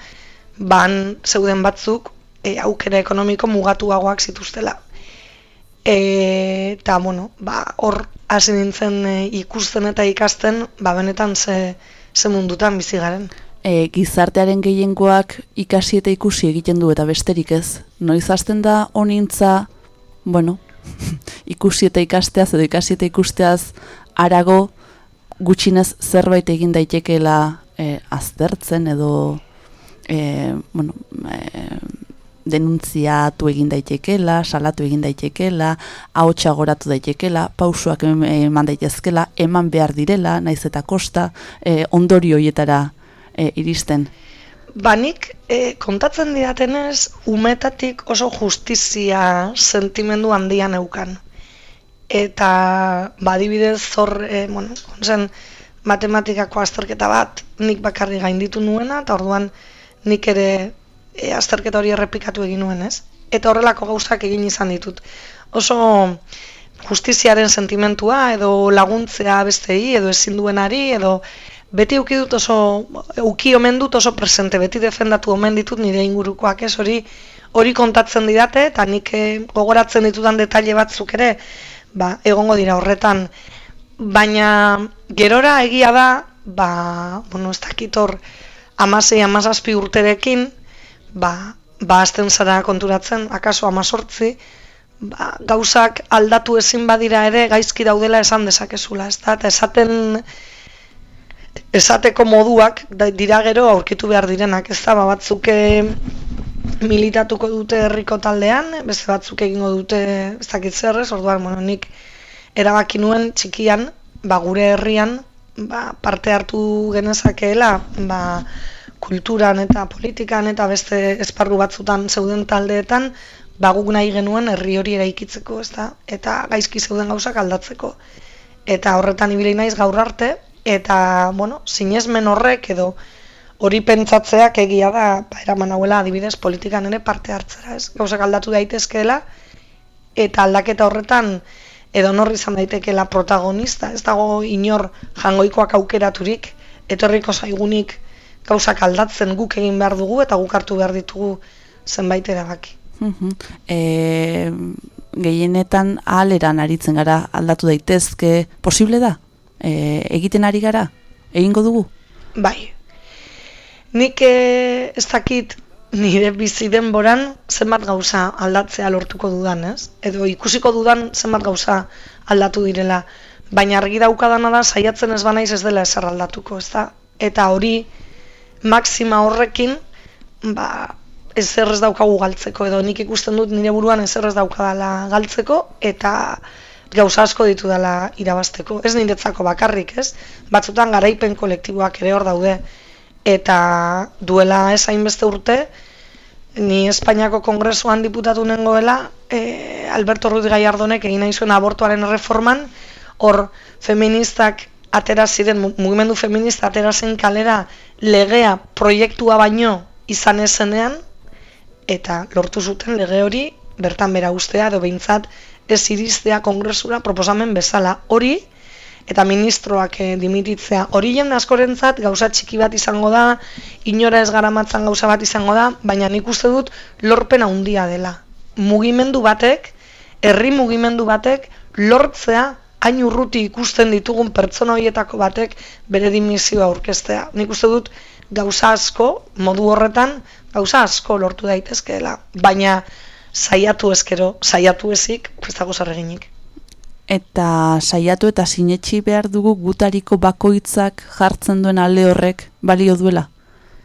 ban zeuden batzuk, e, aukera ekonomiko mugatuagoak zituztela. E, eta, bueno, ba, hor hasi nintzen e, ikusten eta ikasten, ba, benetan ze, ze mundutan bizi garen e, gizartearen gehiengoak ikasi eta ikusi egiten du eta besterik ez. Noiz hasten da honintza, bueno, ikusi eta ikasteaz edo ikasi eta ikusteaz arago gutxinez zerbait egin daitekeela e, aztertzen edo e, bueno, e, denuntziatu egin daitekeela, salatu egin daitekeela, ahotsa goratu daitekeela, pausuak eman daitezkela, eman behar direla, naiz eta kosta, e, ondorio hoietara e, iristen? Banik, e, kontatzen didatenez, umetatik oso justizia sentimendu handian eukan. Eta, badibidez, zor, e, bueno, zen, matematikako azterketa bat, nik bakarri gainditu nuena, eta orduan nik ere e, azterketa hori errepikatu egin nuen, ez? Eta horrelako gauzak egin izan ditut. Oso justiziaren sentimentua, edo laguntzea bestei, edo ezin duenari, edo beti uki dut oso, uki omen dut oso presente, beti defendatu omen ditut nire ingurukoak ez, hori hori kontatzen didate, eta nik eh, gogoratzen ditudan detaile batzuk ere, ba, egongo dira horretan, baina gerora egia da, ba, bueno, ez dakit hor, amasei, amazazpi urterekin, ba, ba, azten zara konturatzen, akaso amazortzi, ba, gauzak aldatu ezin badira ere, gaizki daudela esan dezakezula, ez da, eta esaten, esateko moduak dira gero aurkitu behar direnak, ez da, ba, batzuk militatuko dute herriko taldean, beste batzuk egingo dute ez dakit zer ez, orduan, bueno, nik erabaki nuen txikian, ba, gure herrian, ba, parte hartu genezakeela, ba, kulturan eta politikan eta beste esparru batzutan zeuden taldeetan, ba, guk nahi genuen herri hori eraikitzeko, ez da? Eta gaizki zeuden gauzak aldatzeko. Eta horretan ibili naiz gaur arte, eta, bueno, sinesmen horrek edo hori pentsatzeak egia da, ba, eraman hauela adibidez politikan ere parte hartzera, ez? Gauzak aldatu daitezkeela, eta aldaketa horretan edo norri izan daitekeela protagonista, ez dago inor jangoikoak aukeraturik, etorriko zaigunik gauzak aldatzen guk egin behar dugu eta guk hartu behar ditugu zenbait erabaki. E, gehienetan ahaleran aritzen gara aldatu daitezke, posible da? E, egiten ari gara? Egingo dugu? Bai. Nik e, ez dakit nire bizi denboran zenbat gauza aldatzea lortuko dudan, ez? Edo ikusiko dudan zenbat gauza aldatu direla. Baina argi daukadana da saiatzen ez banaiz ez dela ezer aldatuko, ez da? Eta hori maxima horrekin, ba, ezer ez daukagu galtzeko, edo nik ikusten dut nire buruan ezer ez daukadala galtzeko, eta gauza asko ditu dela irabasteko. Ez niretzako bakarrik, ez? Batzutan garaipen kolektiboak ere hor daude, eta duela ez hainbeste urte, ni Espainiako Kongresuan diputatu nengoela, e, Alberto Ruiz Gallardonek egin nahi zuen abortuaren reforman, hor feministak atera ziren, mugimendu feminista atera zen kalera legea proiektua baino izan ezenean, eta lortu zuten lege hori bertan bera ustea edo behintzat ez iriztea kongresura proposamen bezala hori eta ministroak eh, dimititzea hori jende askorentzat gauza txiki bat izango da inora ez garamatzan gauza bat izango da baina nik uste dut lorpen handia dela mugimendu batek herri mugimendu batek lortzea hain urruti ikusten ditugun pertsona horietako batek bere dimisioa aurkeztea. Nik uste dut gauza asko, modu horretan, gauza asko lortu daitezkeela. Baina saiatu ezkero, saiatu ezik, ez dago zarreginik. Eta saiatu eta sinetxi behar dugu gutariko bakoitzak jartzen duen alde horrek balio duela?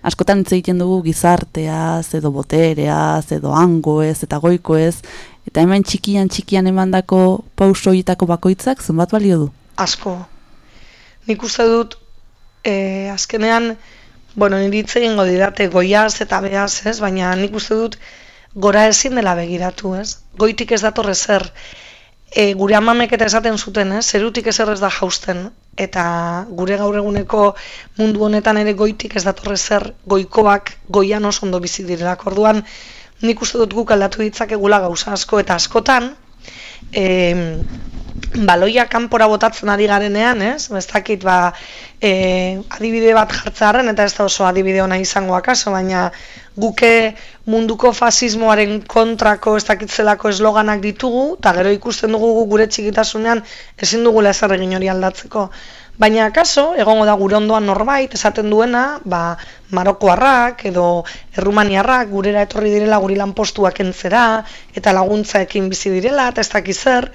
Askotan hitz egiten dugu gizarteaz, edo botereaz, edo hangoez, eta goikoez, Eta hemen txikian txikian emandako pausoietako bakoitzak zenbat balio du? Asko. Nik uste dut e, azkenean, bueno, niritze egingo didate goiaz eta behaz, ez? Baina nik uste dut gora ezin dela begiratu, ez? Goitik ez datorre zer. E, gure amamek eta esaten zuten, ez? Zerutik ez ez da jausten. Eta gure gaur eguneko mundu honetan ere goitik ez datorre zer goikoak goian oso ondo bizi direlak. Orduan, nik uste dut guk aldatu ditzakegula gauza asko eta askotan e, baloia kanpora botatzen ari garenean, ez? Ez dakit, ba, e, adibide bat jartzearen, eta ez da oso adibide ona izango akaso, baina guke munduko fasismoaren kontrako ez dakitzelako esloganak ditugu, eta gero ikusten dugu gure txikitasunean ezin dugu lezer egin hori aldatzeko. Baina akaso, egongo da gure ondoan norbait, esaten duena, ba, Marokoarrak edo Errumaniarrak gurera etorri direla guri lanpostuak entzera, eta laguntzaekin bizi direla, eta ez dakiz zer,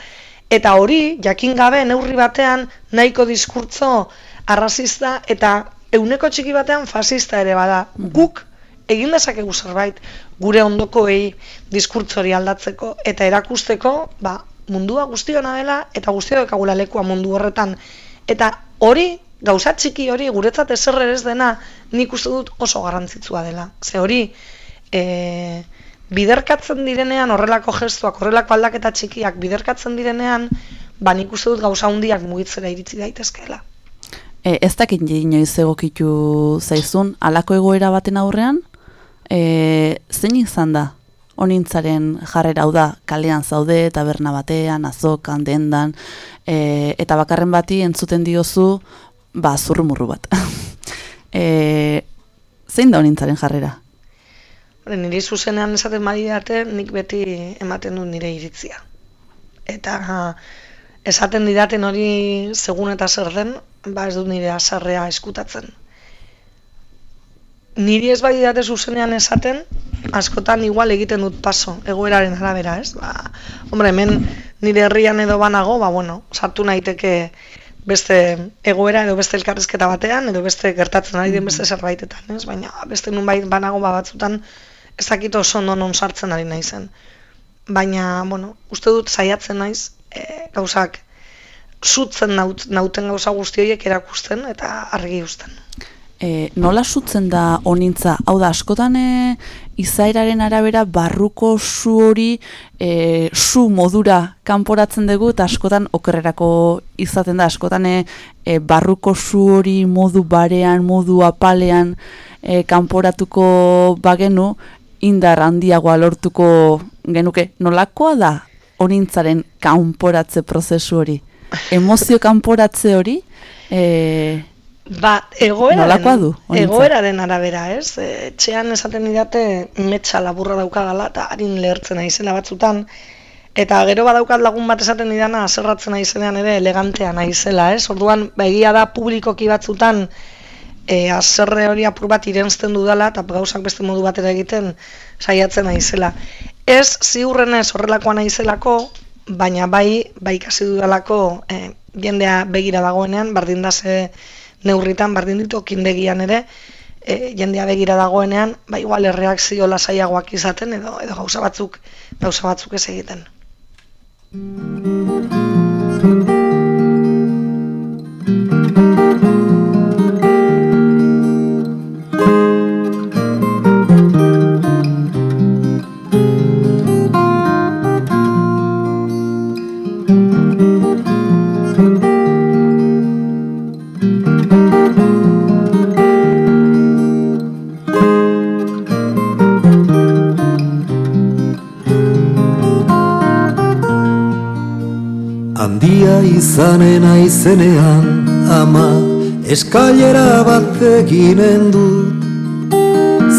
eta hori, jakin gabe, neurri batean, nahiko diskurtzo arrazista, eta euneko txiki batean fasista ere bada. Guk, egin dezakegu zerbait, gure ondokoei diskurtzori aldatzeko, eta erakusteko, ba, mundua guztiona dela, eta guztiok ekagula lekua mundu horretan, eta hori, gauza txiki hori, guretzat eserre ez dena, nik uste dut oso garrantzitsua dela. Ze hori, e, biderkatzen direnean, horrelako gestuak, horrelako aldaketa txikiak biderkatzen direnean, ba nik uste dut gauza hundiak mugitzera iritsi daitezkeela. E, ez dakit inoiz egokitu zaizun, alako egoera baten aurrean, e, zein izan da? Onintzaren jarrera hau da, kalean zaude, taberna batean, azokan, dendan, e, eta bakarren bati entzuten diozu ba zurrumurru bat. e, zein da honintzaren jarrera? Niri zuzenean esaten badi date, nik beti ematen du nire iritzia. Eta esaten didaten hori segun eta zer den, ba ez dut nire asarrea eskutatzen. Niri ez bai date zuzenean esaten, askotan igual egiten dut paso, egoeraren arabera, ez? Ba, hombre, hemen nire herrian edo banago, ba, bueno, sartu naiteke beste egoera edo beste elkarrizketa batean, edo beste gertatzen ari den beste mm. zerbaitetan, ez? Baina beste nun banago ba, batzutan ez dakit oso ondo non sartzen ari naizen. Baina, bueno, uste dut saiatzen naiz, e, gauzak, sutzen naut, nauten gauza guzti horiek erakusten eta argi uzten. E, nola sutzen da onintza? Hau da, askotan e, izaeraren arabera barruko su hori e, su modura kanporatzen dugu eta askotan okerrerako izaten da. Askotan e, e, barruko su hori modu barean, modu apalean e, kanporatuko bagenu indar handiagoa lortuko genuke. Nolakoa da onintzaren kanporatze prozesu hori? Emozio kanporatze hori? E, Ba, egoeraren, du, egoeraren arabera, ez? E, Etxean esaten didate metxa laburra daukadala eta harin lehertzen naizela batzutan. Eta gero badaukat lagun bat esaten didana aserratzen naizenean ere elegantea naizela, ez? Orduan, ba, egia da publikoki batzutan e, aserre hori apur bat irentzten dudala eta gauzak beste modu batera egiten saiatzen naizela. Ez ziurrenez horrelakoa naizelako, baina bai, bai ikasi dudalako e, jendea begira dagoenean, bardin da ze neurritan bardin ditu kindegian ere, e, jendea begira dagoenean, ba igual erreakzio lasaiagoak izaten edo edo gauza batzuk, gauza batzuk ez egiten. Izanen aizenean ama Eskailera bat eginen dut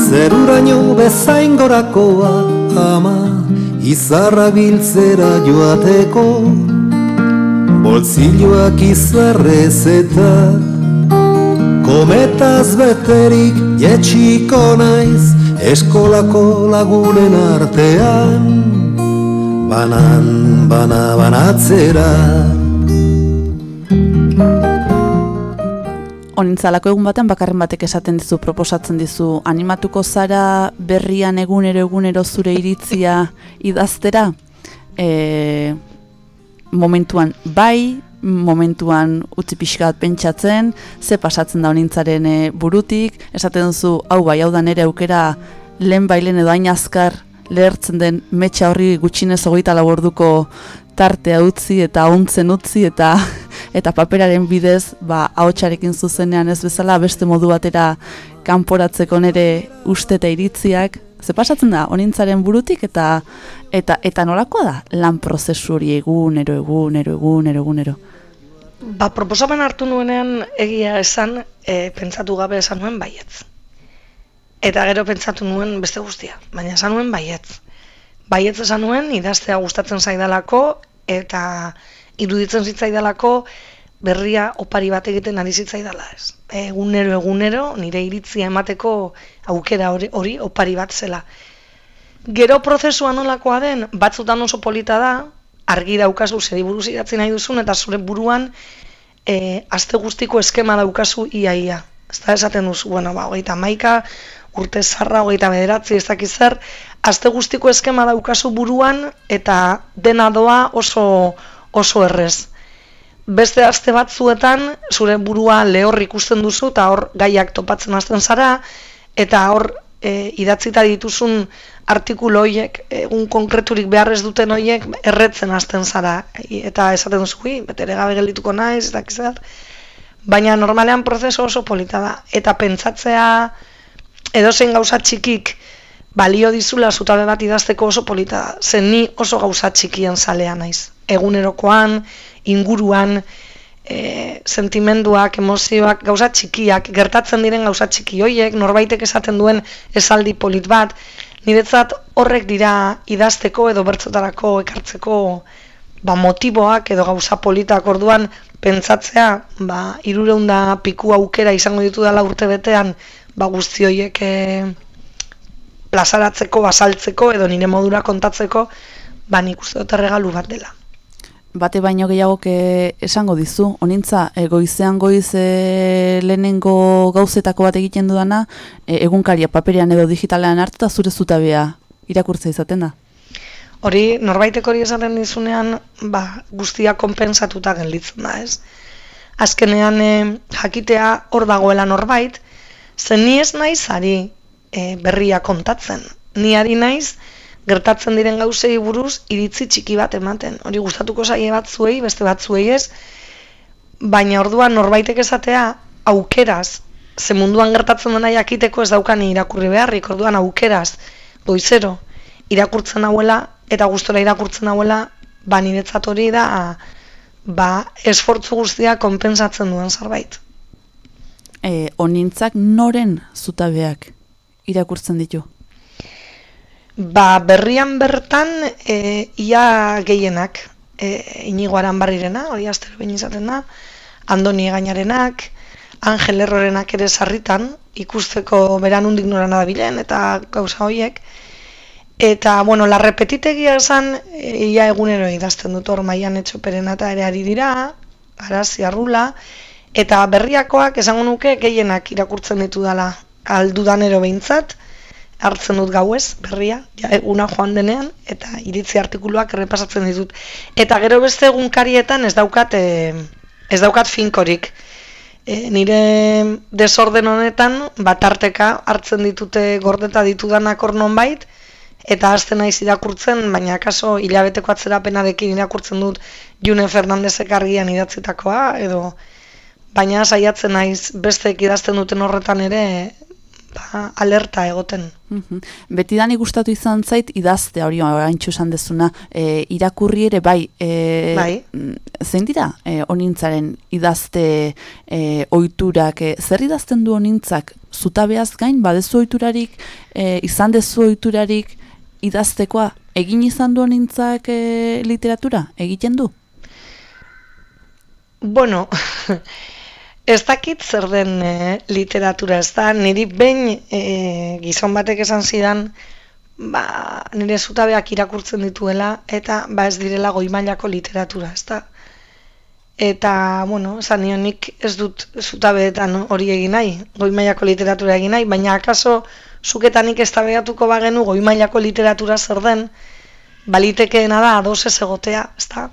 Zeruraino bezain gorakoa ama Izarra biltzera joateko. Bolzilloak izarrez eta Kometaz beterik jetxiko naiz Eskolako lagunen artean. Banan, bana, banatzera Onintzalako egun baten bakarren batek esaten dizu, proposatzen dizu, animatuko zara berrian egunero egunero zure iritzia idaztera? E, momentuan bai, momentuan utzi pixka pentsatzen, ze pasatzen da onintzaren e, burutik, esaten duzu, hau bai, hau da nere aukera lehen bailen edo hain azkar lehertzen den metxa horri gutxinez hogeita laborduko tartea utzi eta ontzen utzi eta eta paperaren bidez ba ahotsarekin zuzenean ez bezala beste modu batera kanporatzeko nere uste eta iritziak ze pasatzen da onintzaren burutik eta eta eta nolakoa da lan prozesu hori egunero egunero egunero egunero Ba, proposamen hartu nuenean egia esan, e, pentsatu gabe esan nuen baietz. Eta gero pentsatu nuen beste guztia, baina esan nuen baietz. Baietz esan nuen idaztea gustatzen zaidalako eta iruditzen zitzaidalako berria opari bat egiten ari zitzaidala ez. Egunero egunero nire iritzia emateko aukera hori, hori opari bat zela. Gero prozesua nolakoa den, batzutan oso polita da, argi daukazu zeri buruz idatzi nahi duzun, eta zure buruan e, aste guztiko eskema daukazu iaia. Ez da esaten duzu, bueno, ba, hogeita maika, urte zarra, hogeita bederatzi, ez dakiz zer, aste guztiko eskema daukazu buruan, eta dena doa oso, oso errez. Beste aste batzuetan, zure burua lehor ikusten duzu, eta hor gaiak topatzen hasten zara, eta hor e, idatzita dituzun artikulu horiek, egun konkreturik beharrez duten horiek, erretzen hasten zara. Eta esaten duzu, "Ui, betere gabe geldituko naiz, ez dakiz zer." Baina normalean prozesu oso polita da. Eta pentsatzea edozein gauza txikik balio dizula zutabe bat idazteko oso polita da. Zen ni oso gauza txikien zalea naiz. Egunerokoan, inguruan, e, sentimenduak, emozioak, gauza txikiak, gertatzen diren gauza txiki hoiek, norbaitek esaten duen esaldi polit bat, niretzat horrek dira idazteko edo bertzotarako ekartzeko ba, motiboak edo gauza politak orduan pentsatzea, ba, irureunda piku aukera izango ditu dela urte betean, ba, guzti horiek e, plazaratzeko, basaltzeko edo nire modura kontatzeko, ba, nik uste dut erregalu bat dela. Bate baino gehiago esango dizu, onintza, e, goizean goiz e, lehenengo gauzetako bat egiten dudana, e, egunkaria paperean edo digitalean hartu eta zure zutabea irakurtza izaten da. Hori, norbaitek hori esaten dizunean, ba, guztia konpensatuta gelditzen da, ez? Azkenean e, jakitea hor dagoela norbait, zen ni ez naiz ari e, berria kontatzen. Ni ari naiz, gertatzen diren gauzei buruz iritzi txiki bat ematen. Hori gustatuko zaie batzuei, beste batzuei ez, baina orduan norbaitek esatea aukeraz, ze munduan gertatzen dena jakiteko ez daukan irakurri beharrik, orduan aukeraz, goizero, irakurtzen hauela, eta gustora irakurtzen hauela, ba niretzat hori da, ba esfortzu guztia konpensatzen duen zerbait. E, onintzak noren zutabeak irakurtzen ditu? Ba, berrian bertan e, ia gehienak e, inigo aranbarrirena, hori astero behin izaten da, andoni gainarenak, angel errorenak ere sarritan, ikusteko beran undik norana da bilen, eta gauza horiek. Eta, bueno, la repetitegia esan, e, ia egunero idazten dut hor maian etxoperen eta ere ari dira, arazi arrula, eta berriakoak esango nuke gehienak irakurtzen ditu dela aldudanero behintzat, hartzen dut gauez, berria, ja, eguna joan denean, eta iritzi artikuluak errepasatzen ditut. Eta gero beste egunkarietan ez daukat, e, ez daukat finkorik. E, nire desorden honetan, batarteka hartzen ditute gordeta ditudanak hor bait, eta hasten naiz irakurtzen, baina kaso hilabeteko atzerapenarekin irakurtzen dut June Fernandezek argian idatzitakoa, edo baina saiatzen naiz beste idazten duten horretan ere ba, alerta egoten. Mm Beti gustatu izan zait idazte hori oraintzu esan dezuna, e, irakurri ere bai, e, bai. zein dira e, onintzaren idazte e, ohiturak e, zer idazten du onintzak zutabeaz gain badezu ohiturarik e, izan dezu ohiturarik idaztekoa egin izan du onintzak e, literatura egiten du? Bueno, Ez dakit zer den e, literatura, ez da, niri behin e, gizon batek esan zidan, ba, nire zutabeak irakurtzen dituela, eta ba ez direla goimailako literatura, ez da. Eta, bueno, esan nik ez dut zutabeetan hori egin nahi, goimailako literatura egin nahi, baina akaso zuketanik ez tabeatuko bagenu goimailako literatura zer den, balitekeena da, ados ez egotea, ez da.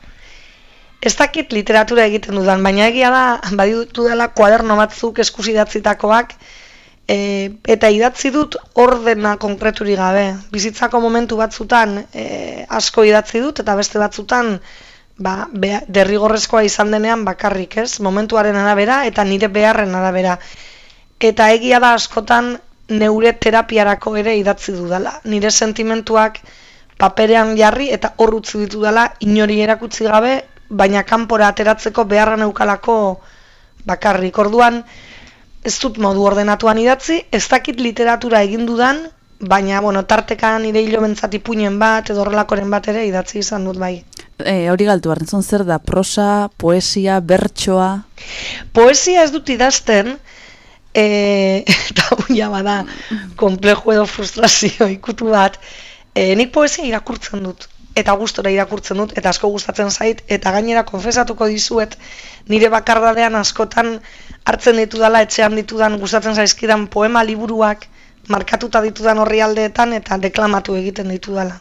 Ez dakit literatura egiten dudan, baina egia da, baditu dela kuaderno batzuk eskusidatzitakoak, e, eta idatzi dut ordena konkreturi gabe. Bizitzako momentu batzutan e, asko idatzi dut, eta beste batzutan ba, be, derrigorrezkoa izan denean bakarrik, ez? Momentuaren arabera eta nire beharren arabera. Eta egia da askotan neure terapiarako ere idatzi dudala. Nire sentimentuak paperean jarri eta hor utzi ditu dela inori erakutzi gabe baina kanpora ateratzeko beharra neukalako bakarrik. Orduan ez dut modu ordenatuan idatzi, ez dakit literatura egin dudan, baina bueno, tarteka nire hilo bentzati puinen bat edo horrelakoren bat ere idatzi izan dut bai. E, hori galtu barren, zer da, prosa, poesia, bertsoa? Poesia ez dut idazten, e, eta uia bada, komplejo edo frustrazio ikutu bat, e, nik poesia irakurtzen dut eta gustora irakurtzen dut, eta asko gustatzen zait, eta gainera konfesatuko dizuet, nire bakardadean askotan hartzen ditudala, etxean ditudan, gustatzen zaizkidan poema liburuak, markatuta ditudan horri aldeetan, eta deklamatu egiten ditudala.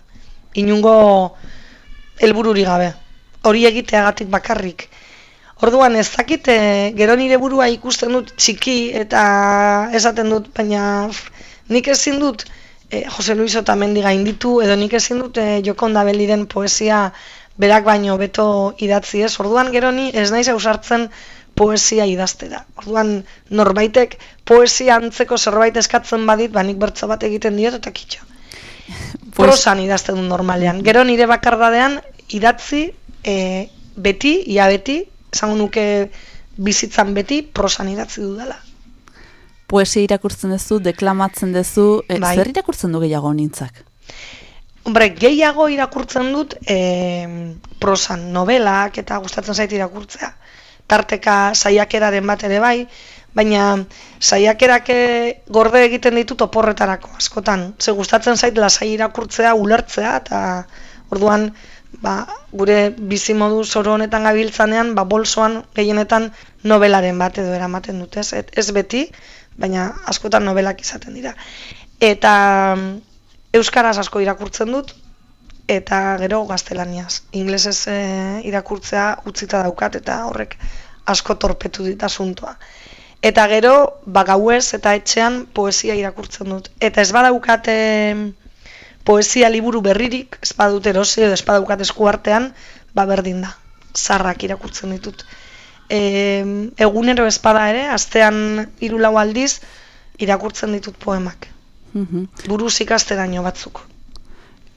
Inungo helbururi gabe, hori egiteagatik bakarrik. Orduan ez dakite, gero nire burua ikusten dut txiki eta esaten dut, baina nik ezin dut, e, Jose Luis Otamendi gainditu, edo nik ezin dute jokonda beliren poesia berak baino beto idatzi ez. Orduan gero ni ez naiz ausartzen poesia idaztera. Orduan norbaitek poesia antzeko zerbait eskatzen badit, banik bertza bat egiten diot eta kitxo. Pues... Prosan idazten du normalean. Gero nire bakardadean idatzi e, beti, ia beti, esango nuke bizitzan beti, prosan idatzi dudala poesia irakurtzen duzu, deklamatzen duzu, e, bai. zer irakurtzen du gehiago nintzak? Hombre, gehiago irakurtzen dut e, prosan novelak eta gustatzen zait irakurtzea. Tarteka saiakeraren bat ere bai, baina saiakerak gorde egiten ditut oporretarako askotan. Ze gustatzen zait lasai irakurtzea, ulertzea eta orduan ba, gure bizimodu zoro honetan gabiltzanean, ba, bolsoan gehienetan novelaren bat edo eramaten dute, ez, ez beti, baina askotan novelak izaten dira. Eta mm, euskaraz asko irakurtzen dut, eta gero gaztelaniaz. Inglesez e, irakurtzea utzita daukat, eta horrek asko torpetu dit asuntoa. Eta gero, ba, gauez eta etxean poesia irakurtzen dut. Eta ez badaukat poesia liburu berririk, ez badut erosi edo ez badaukat eskuartean, ba berdin da. Zarrak irakurtzen ditut. E, egunero ez bada ere, astean hiru lau aldiz, irakurtzen ditut poemak. Mhm. Buruz ikasteraino batzuk.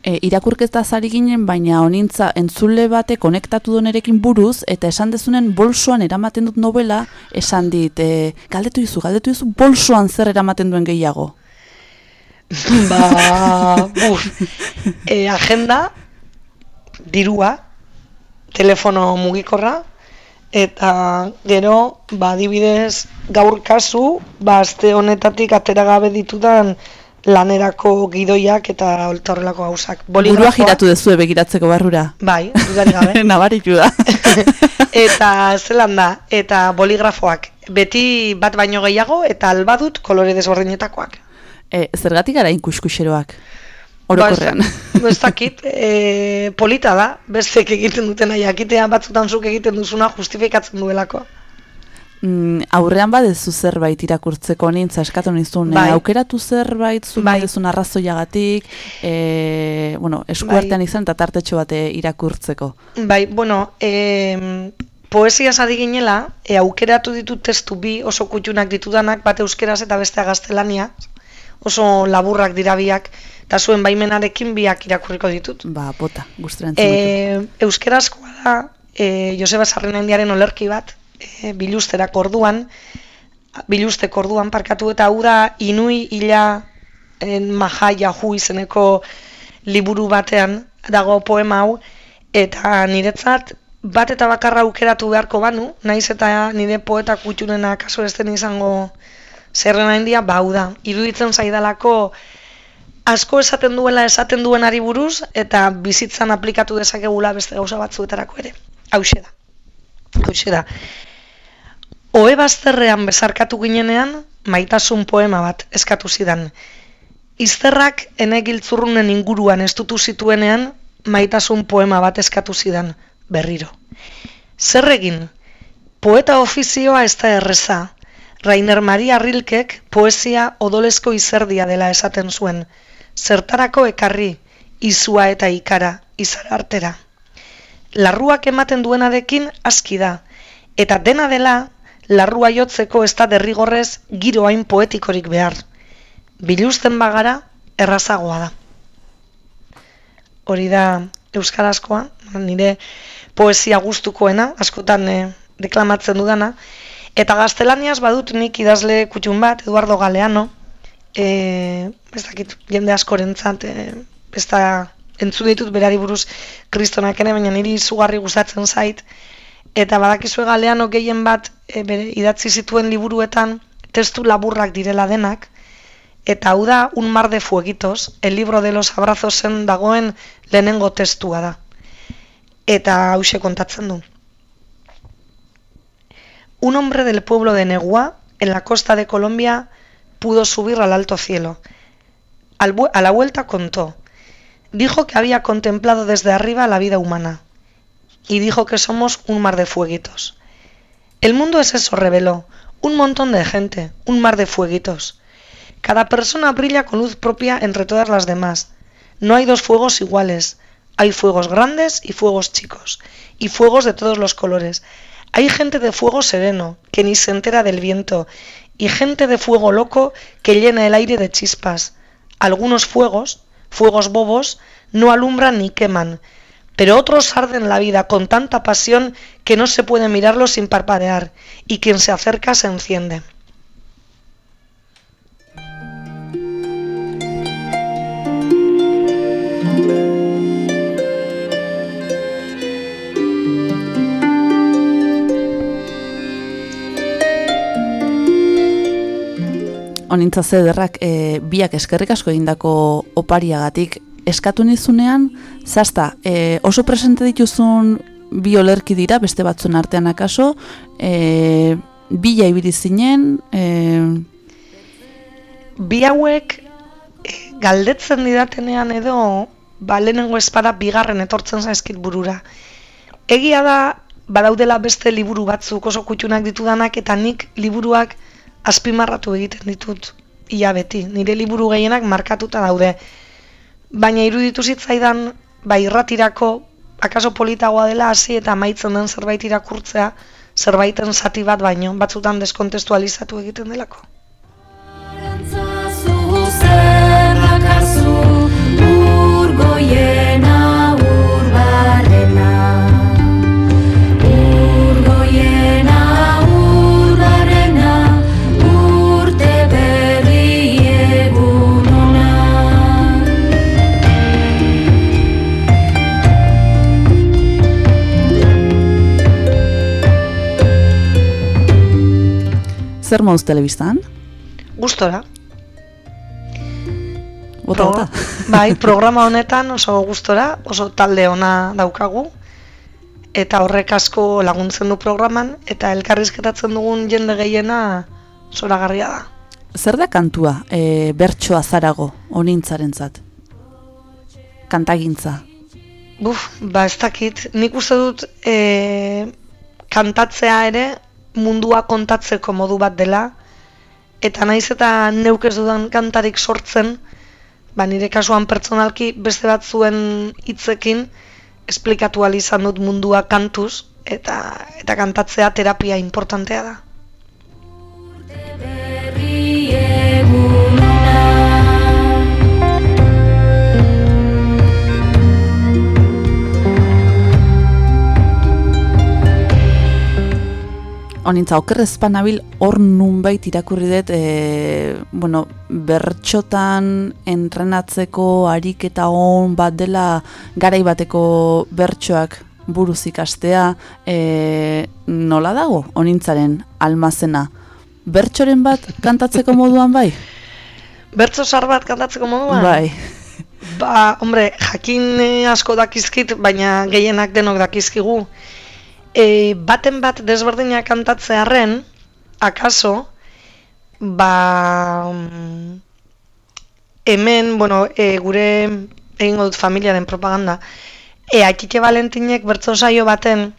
E, irakurketa zari ginen, baina honintza entzule bate konektatu donerekin buruz, eta esan dezunen bolsoan eramaten dut novela, esan dit, e, galdetu izu, galdetu izu, bolsoan zer eramaten duen gehiago. ba, buf, e, agenda, dirua, telefono mugikorra, eta gero, ba, adibidez, gaur kasu, ba, aste honetatik atera gabe ditudan lanerako gidoiak eta olta horrelako gauzak. Burua giratu dezue begiratzeko barrura. Bai, dudarik gabe. Nabaritu da. eta zelan da, eta boligrafoak. Beti bat baino gehiago eta albadut kolore desbordinetakoak. e, zergatik gara inkuskuseroak? Orokorrean. Ba, ez dakit, e, polita da, bestek egiten dutena jakitea batzutan zuk egiten duzuna justifikatzen duelako. Mm, aurrean badezu zerbait irakurtzeko nintza eskatu nizun, Bai. e, aukeratu zerbait zu Bai. badezun arrazoiagatik, e, bueno, eskuartean Bai. izan eta tartetxo bate irakurtzeko. Bai, bueno, e, poesia zadi ginela, e, aukeratu ditut testu bi oso kutxunak ditudanak, bat euskeraz eta bestea gaztelania, oso laburrak dira biak, eta zuen baimenarekin biak irakurriko ditut. Ba, bota, guztera entzun dut. E, euskerazkoa da, e, Joseba Sarrenendiaren olerki bat, e, bilusterak orduan, biluztek orduan parkatu eta hau da Inui Ila en Maha Yahu izeneko liburu batean dago poema hau, eta niretzat bat eta bakarra aukeratu beharko banu, naiz eta nire poeta kutxunena kaso ez den izango zerrena india, ba hau da, iruditzen zaidalako asko esaten duela esaten duenari buruz eta bizitzan aplikatu dezakegula beste gauza batzuetarako ere. Hauxe da. Hauxe da. Ohe bazterrean bezarkatu ginenean, maitasun poema bat eskatu zidan. Izterrak ene giltzurrunen inguruan estutu zituenean, maitasun poema bat eskatu zidan, berriro. Zer egin? Poeta ofizioa ez da erreza. Rainer Maria Rilkek poesia odolezko izerdia dela esaten zuen. Zertarako ekarri, izua eta ikara, izar artera. Larruak ematen duenarekin aski da, eta dena dela, larrua jotzeko ez da derrigorrez giro hain poetikorik behar. Biluzten bagara, errazagoa da. Hori da euskarazkoa, nire poesia gustukoena, askotan eh, deklamatzen dudana, eta gaztelaniaz badut nik idazle kutxun bat, Eduardo Galeano, e, ez dakit, jende askorentzat, e, ez da entzun ditut berari buruz kristonak ere, baina niri izugarri gustatzen zait, eta badakizue Galeano gehien bat e, bere idatzi zituen liburuetan testu laburrak direla denak, eta hau da Un mar de fueguitos, el libro de los abrazosen dagoen lehenengo testua da. Eta hause kontatzen du. Un hombre del pueblo de Negua, en la costa de Colombia, pudo subir al alto cielo. A la vuelta contó. Dijo que había contemplado desde arriba la vida humana. Y dijo que somos un mar de fueguitos. El mundo es eso, reveló. Un montón de gente, un mar de fueguitos. Cada persona brilla con luz propia entre todas las demás. No hay dos fuegos iguales. Hay fuegos grandes y fuegos chicos, y fuegos de todos los colores. Hay gente de fuego sereno, que ni se entera del viento, y gente de fuego loco que llena el aire de chispas. Algunos fuegos, fuegos bobos, no alumbran ni queman, pero otros arden la vida con tanta pasión que no se puede mirarlos sin parpadear, y quien se acerca se enciende. Honintza zederrak e, biak eskerrik asko egindako opariagatik eskatu nizunean, zazta, e, oso presente dituzun bi olerki dira, beste batzun artean akaso, e, bila ibili zinen, e, Bi hauek galdetzen didatenean edo ba lehenengo espada bigarren etortzen zaizkit burura. Egia da badaudela beste liburu batzuk oso kutxunak ditudanak eta nik liburuak azpimarratu egiten ditut ia beti. Nire liburu gehienak markatuta daude. Baina iruditu zitzaidan ba irratirako akaso politagoa dela hasi eta amaitzen den zerbait irakurtzea zerbaiten zati bat baino batzutan deskontestualizatu egiten delako. Arantzazu zerrakazu urgoiena zer moduz telebistan? Gustora. Bota, Pro- bota. Bai, programa honetan oso gustora, oso talde ona daukagu eta horrek asko laguntzen du programan eta elkarrizketatzen dugun jende gehiena zoragarria da. Zer da kantua, e, bertsoa zarago, onintzarentzat? Kantagintza. Buf, ba ez dakit, nik uste dut e, kantatzea ere mundua kontatzeko modu bat dela eta naiz eta neuk ez dudan kantarik sortzen, ba nire kasuan pertsonalki beste bat zuen hitzekin esplikatu izan dut mundua kantuz eta eta kantatzea terapia importantea da. berri egun Honintza, okerrez panabil hor nunbait irakurri dut, e, bueno, bertxotan entrenatzeko ariketa on bat dela garai bateko bertsoak buruz ikastea, e, nola dago honintzaren almazena? Bertsoren bat kantatzeko moduan bai? Bertso sar bat kantatzeko moduan? Bai. Ba, hombre, jakin asko dakizkit, baina gehienak denok dakizkigu. E, baten bat desberdinak kantatzearren, akaso, ba, mm, hemen, bueno, e, gure egingo dut familiaren propaganda, e, Akike Valentinek bertso saio baten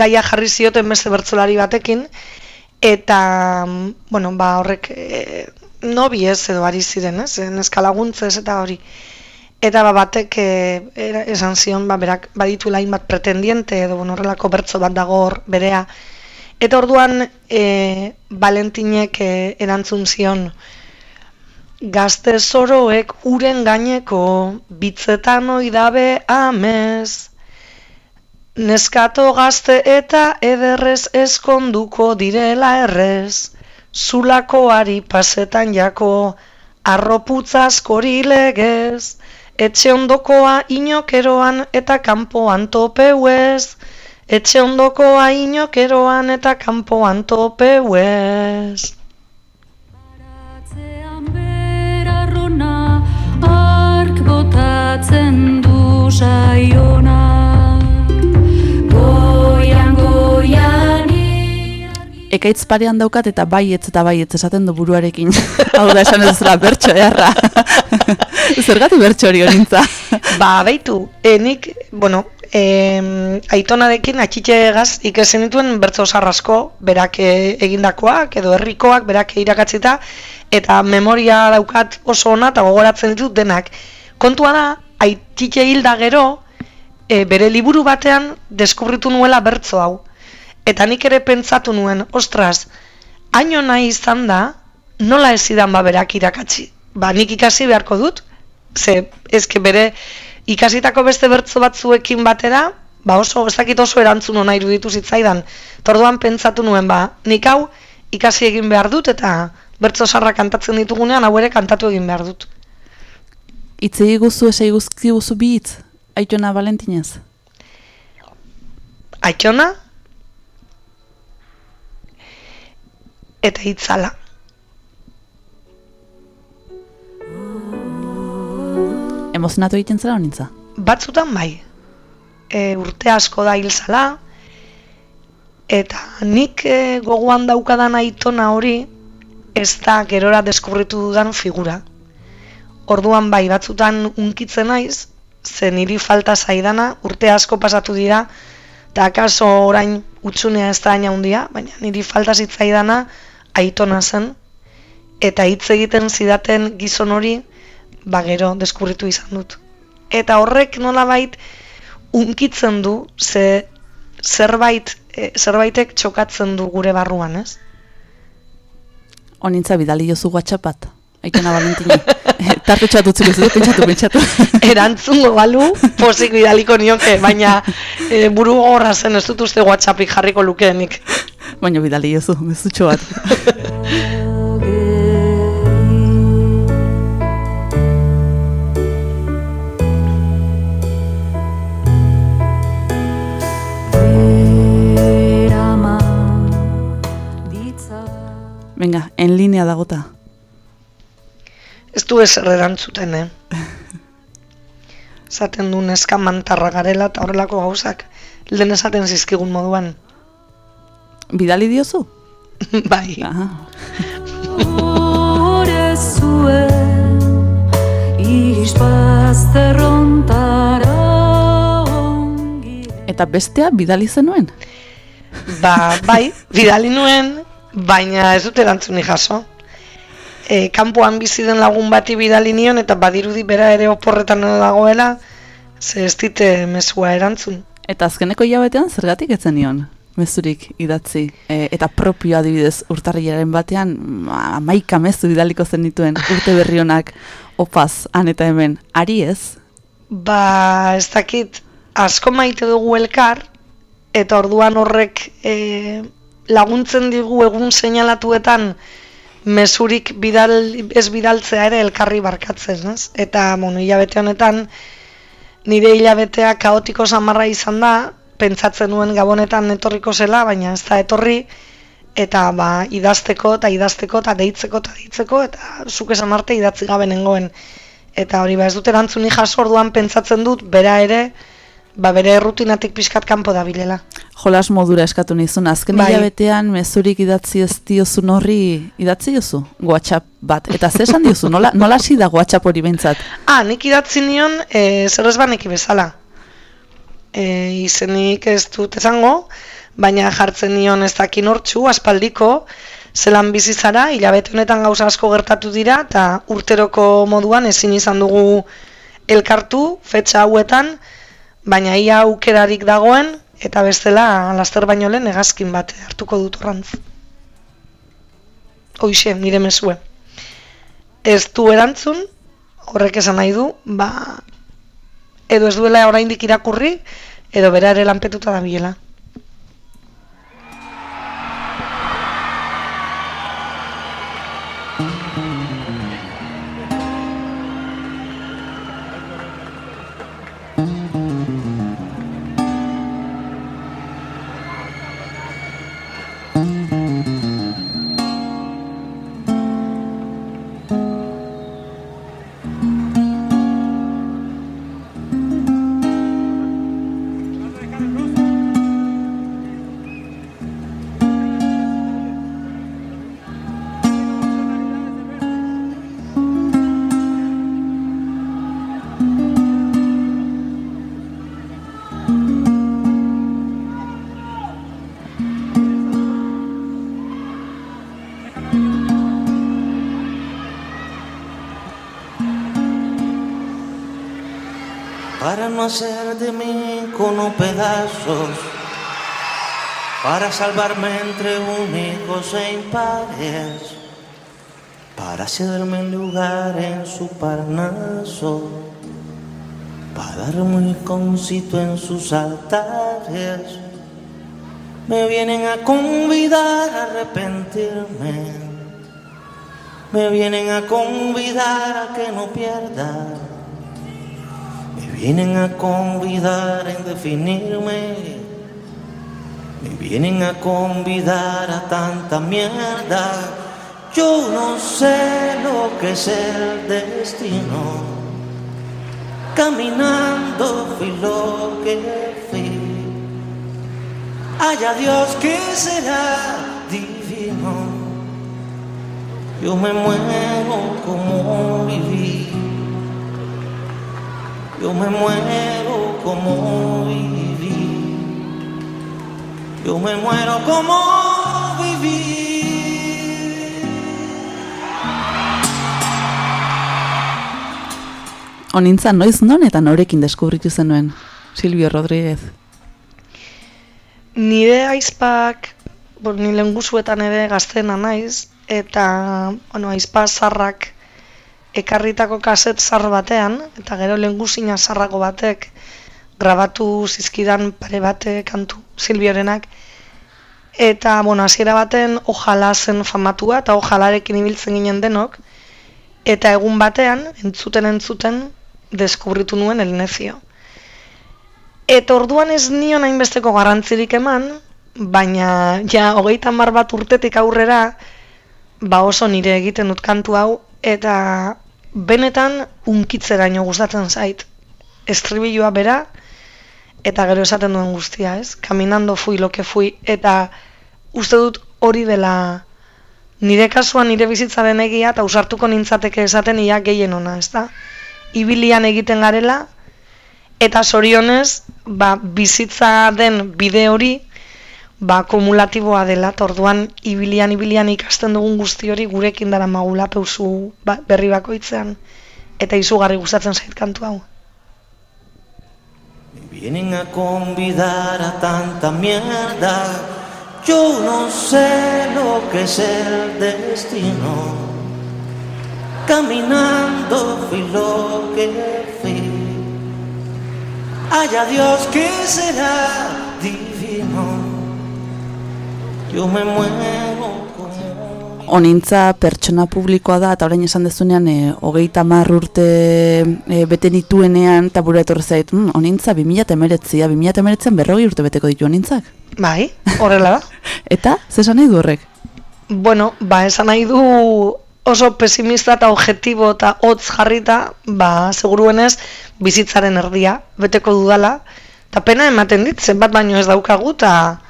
gaia jarri zioten beste bertsolari batekin, eta, mm, bueno, ba, horrek e, nobi ez edo ari ziren, ez, neskalaguntzez eta hori. Eta ba, batek e, era- esan zion, ba, berak badituela hainbat pretendiente edo bueno, horrelako bertso bat dago hor berea. Eta orduan e, Valentinek e, erantzun zion, Gazte zoroek uren gaineko bitzetan oidabe amez. Neskato gazte eta ederrez eskonduko direla errez. Zulakoari pasetan jako arroputza askori legez. Etxe ondokoa inokeroan eta kanpoan topeuez. Etxe ondokoa inokeroan eta kanpoan topeuez. Atzean berarrona ark botatzen du saiona Ekaitz parean daukat eta baietz eta baietz esaten du buruarekin. Hau da esan ez zela bertso eharra. Zergatu bertso hori honintza. Ba, beitu, e, nik, bueno, e, aitonarekin atxitxegaz ikesen dituen bertso sarrasko, berak e, egindakoak edo herrikoak, berak irakatzita, eta memoria daukat oso ona eta gogoratzen ditut denak. Kontua da, aititxe hilda gero, e, bere liburu batean deskubritu nuela bertso hau. Eta nik ere pentsatu nuen, ostras, haino nahi izan da, nola ez zidan ba berak irakatsi. Ba, nik ikasi beharko dut, ze, ezke bere ikasitako beste bertso batzuekin batera, ba oso, ez dakit oso erantzun ona iruditu zitzaidan. Torduan pentsatu nuen, ba, nik hau ikasi egin behar dut, eta bertso sarra kantatzen ditugunean, hau ere kantatu egin behar dut. Itze guzu esai guzki guzu bi hitz. Aitona Valentinez. Aitona, eta itzala. Emozionatu egiten zara honintza? Batzutan bai. E, urte asko da hil zala, eta nik e, gogoan daukadan aitona hori ez da gerora deskubritu dudan figura. Orduan bai, batzutan unkitzen naiz, ze niri falta zaidana, urte asko pasatu dira, eta akaso orain utxunea ez da handia, baina niri falta zitzaidana aitona zen, eta hitz egiten zidaten gizon hori, ba gero deskubritu izan dut. Eta horrek nolabait unkitzen du, ze zerbait, e, zerbaitek txokatzen du gure barruan, ez? Honintza bidali jozu WhatsApp bat. Aitona Valentini. Tarte txatu ez dut, pentsatu, pentsatu. Erantzungo balu, posik bidaliko nioke, baina e, buru gogorra zen ez dut uste WhatsAppik jarriko lukeenik. Baina bidali jozu, mezutxo bat. Venga, en linea dagota. Ez du ezer erantzuten, eh? Zaten du neska mantarra garela eta horrelako gauzak. Lehen esaten zizkigun moduan. Bidali diozu? bai. Aha. Ore zuen Ispazterrontara ongi Eta bestea bidali zenuen? Ba, bai, bidali nuen, baina ez dut erantzunik jaso. E, kanpoan bizi den lagun bati bidali nion eta badirudi bera ere oporretan dagoela, ze ez dite mezua erantzun. Eta azkeneko hilabetean zergatik etzen nion? Mezurik idatzi. E, eta propio adibidez urtarrilaren batean ma- hamaika mezu bidaliko zen dituen urte berri honak opaz han eta hemen. Ari ez? Ba, ez dakit, asko maite dugu elkar, eta orduan horrek e, laguntzen digu egun seinalatuetan mezurik bidal, ez bidaltzea ere elkarri barkatzen, ez? Eta, bueno, hilabete honetan, nire hilabetea kaotiko samarra izan da, pentsatzen nuen gabonetan etorriko zela, baina ez da etorri, eta ba, idazteko eta idazteko eta deitzeko eta deitzeko, eta zuk esan arte idatzi gabe nengoen. Eta hori ba ez dut erantzuni jaso orduan pentsatzen dut, bera ere, ba bere rutinatik pixkat kanpo dabilela. Jolas modura eskatu nizun, azken Bai. hilabetean mezurik idatzi ez diozun horri idatzi diozu? WhatsApp bat. Eta zer esan diozu? Nola, nola hasi da WhatsApp hori behintzat? Ah, nik idatzi nion, e, zer ez bezala. E, izenik ez dut esango, baina jartzen nion ez dakin hortxu, aspaldiko, zelan bizi zara, hilabete honetan gauza asko gertatu dira, eta urteroko moduan ezin izan dugu elkartu, fetxa hauetan, baina ia aukerarik dagoen, eta bestela laster baino lehen hegazkin bat hartuko dut horrantz. Hoixe, nire mesue. Ez du erantzun, horrek esan nahi du, ba, edo ez duela oraindik irakurri, edo bera ere lanpetuta dabilela. para hacer de mí cono pedazos, para salvarme entre únicos e impares, para cederme un lugar en su parnaso, para darme un concito en sus altares. Me vienen a convidar a arrepentirme, me vienen a convidar a que no pierda. Vienen a convidar a indefinirme. Me vienen a convidar a tanta mierda. Yo no sé lo que es el destino. caminando fui lo que fui. Haya Dios que será divino. Yo me muero como viví. Yo me muero como viví. Yo me muero como viví. Onintza, noiz non eta norekin deskubritu zenuen? Silvio Rodríguez. Nire aizpak, bon, ni lenguzuetan ere gaztena naiz, eta bueno, aizpa zarrak ekarritako kaset zar batean, eta gero lenguzina zarrako batek grabatu zizkidan pare bate kantu Silbiorenak, eta bueno, hasiera baten ojala zen famatua, eta ojalarekin ibiltzen ginen denok, eta egun batean, entzuten entzuten, deskubritu nuen el nezio. Eta orduan ez nion hainbesteko garrantzirik eman, baina ja hogeita hamar bat urtetik aurrera, ba oso nire egiten dut kantu hau, eta benetan unkitzeraino gustatzen zait. Estribilloa bera, eta gero esaten duen guztia, ez? Caminando fui lo que fui, eta uste dut hori dela nire kasuan nire bizitzaren egia, eta usartuko nintzateke esaten ia gehien ona, ez da? Ibilian egiten garela, eta sorionez, ba, bizitza den bide hori, ba, kumulatiboa dela, eta orduan ibilian ibilian ikasten dugun guzti hori gurekin dara magula peusu ba, berri bakoitzean, eta izugarri gustatzen zait kantu hau. Vienen a convidar a tanta mierda. Yo no sé lo que es el destino. Caminando fui lo que fui. Haya Dios que será divino. Yo me muero como Onintza pertsona publikoa da, eta orain esan dezunean, e, hogeita hamar urte e, bete dituenean, eta buru etorri zait, mm, onintza 2008a, 2008an berrogei urte beteko ditu onintzak. Bai, horrela da. Eta, zesan nahi du horrek? Bueno, ba, esan nahi du oso pesimista eta objektibo eta hotz jarrita, ba, seguruenez, bizitzaren erdia, beteko dudala, eta pena ematen dit, zenbat baino ez daukagu, eta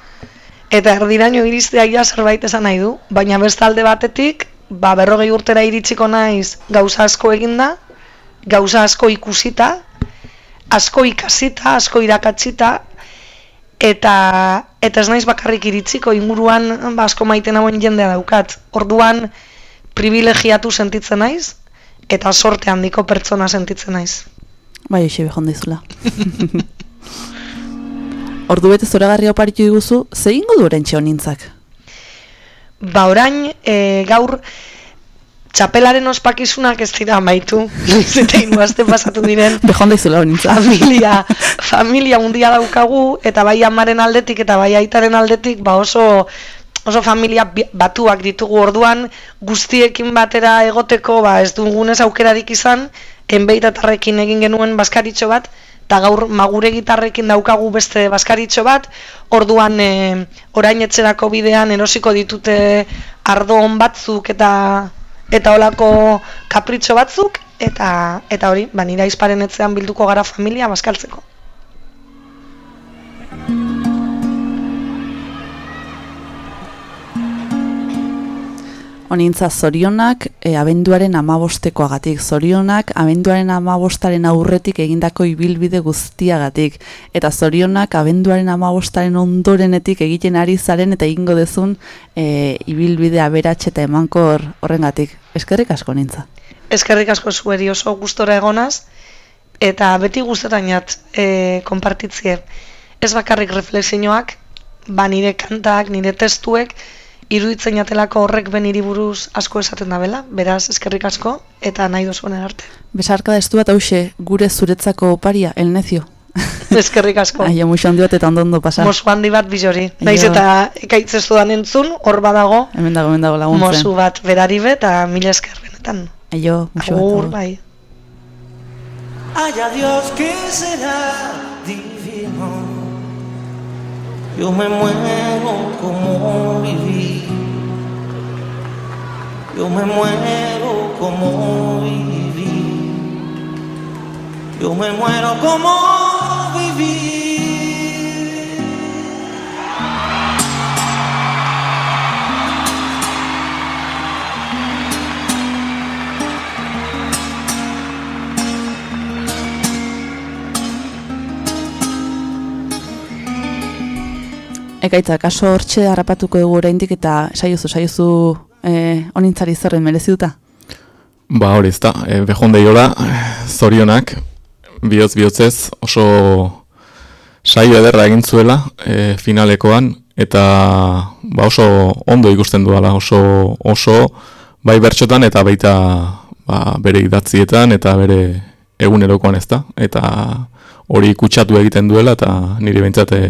eta erdiraino iristea ja zerbait esan nahi du, baina bestalde batetik, ba, berrogei urtera iritsiko naiz gauza asko eginda, gauza asko ikusita, asko ikasita, asko irakatsita, eta eta ez naiz bakarrik iritziko inguruan ba, asko maiten hauen jendea daukat. Orduan privilegiatu sentitzen naiz eta sorte handiko pertsona sentitzen naiz. Bai, hoxe behon dizula. Ordu bete zoragarria oparitu diguzu, ze ingo du orentxe onintzak? Ba orain e, gaur txapelaren ospakizunak ez dira amaitu, eta hiru aste pasatu diren Behon dizula onintza. familia, familia mundia daukagu, eta bai amaren aldetik eta bai aitaren aldetik, ba oso oso familia batuak ditugu orduan, guztiekin batera egoteko, ba ez dugunez aukerarik izan, enbeitatarrekin egin genuen baskaritxo bat, eta gaur magure gitarrekin daukagu beste baskaritxo bat, orduan e, orain etxerako bidean erosiko ditute ardo on batzuk eta eta olako kapritxo batzuk, eta eta hori, ba nire aizparen etzean bilduko gara familia bazkaltzeko. Onintza zorionak e, abenduaren amabostekoagatik, zorionak abenduaren amabostaren aurretik egindako ibilbide guztiagatik, eta zorionak abenduaren amabostaren ondorenetik egiten ari zaren eta egingo dezun e, ibilbide aberatxe eta emankor horrengatik. Eskerrik asko nintza. Eskerrik asko zueri oso gustora egonaz, eta beti gustetainat e, konpartitzie. Ez bakarrik reflexioak, ba nire kantak, nire testuek, iruditzen jatelako horrek ben buruz asko esaten da bela, beraz eskerrik asko, eta nahi duzuen arte. Besarka da estu bat hause, gure zuretzako oparia, el nezio. Eskerrik asko. Aio, muixo handi bat eta ondo ondo pasa. Mosu handi bat bizori. Naiz eta ekaitz ez dudan entzun, hor badago, Hemen dago, hemen dago laguntzen. mosu bat berari be, eta mila esker benetan. Aio, muixo bat. Agur, bai. Haya Dios que será. Yo me muero como viví. Yo me muero como viví. Yo me muero como Ekaitza, kaso hortxe harrapatuko dugu oraindik eta saiozu, saiozu eh, onintzari zerren merezi duta? Ba hori ez da, e, behondeiola, zorionak, bihotz bihotzez oso saio ederra egin zuela e, finalekoan, eta ba oso ondo ikusten duala, oso, oso bai bertxotan eta baita ba, bere idatzietan eta bere egunerokoan ez da, eta hori kutsatu egiten duela eta nire behintzate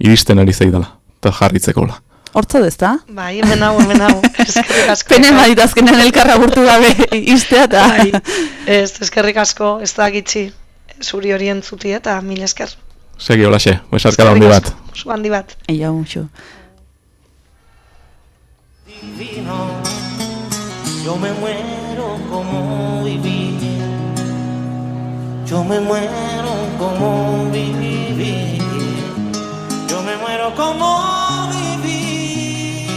iristen ari zaidala, eta jarritzekola. Hortza dezta? Bai, hemen hau, hemen hau. Pene badit azkenean elkarra gurtu gabe iztea eta... Bai, ez, eskerrik asko, ez da gitxi. Zuri hori entzuti eta mil esker. Segi holaxe, besarkada handi bat. Oso handi bat. Eia, unxu. divino. Yo me muero como vivir. Yo me muero como vivir. Muero como vivir.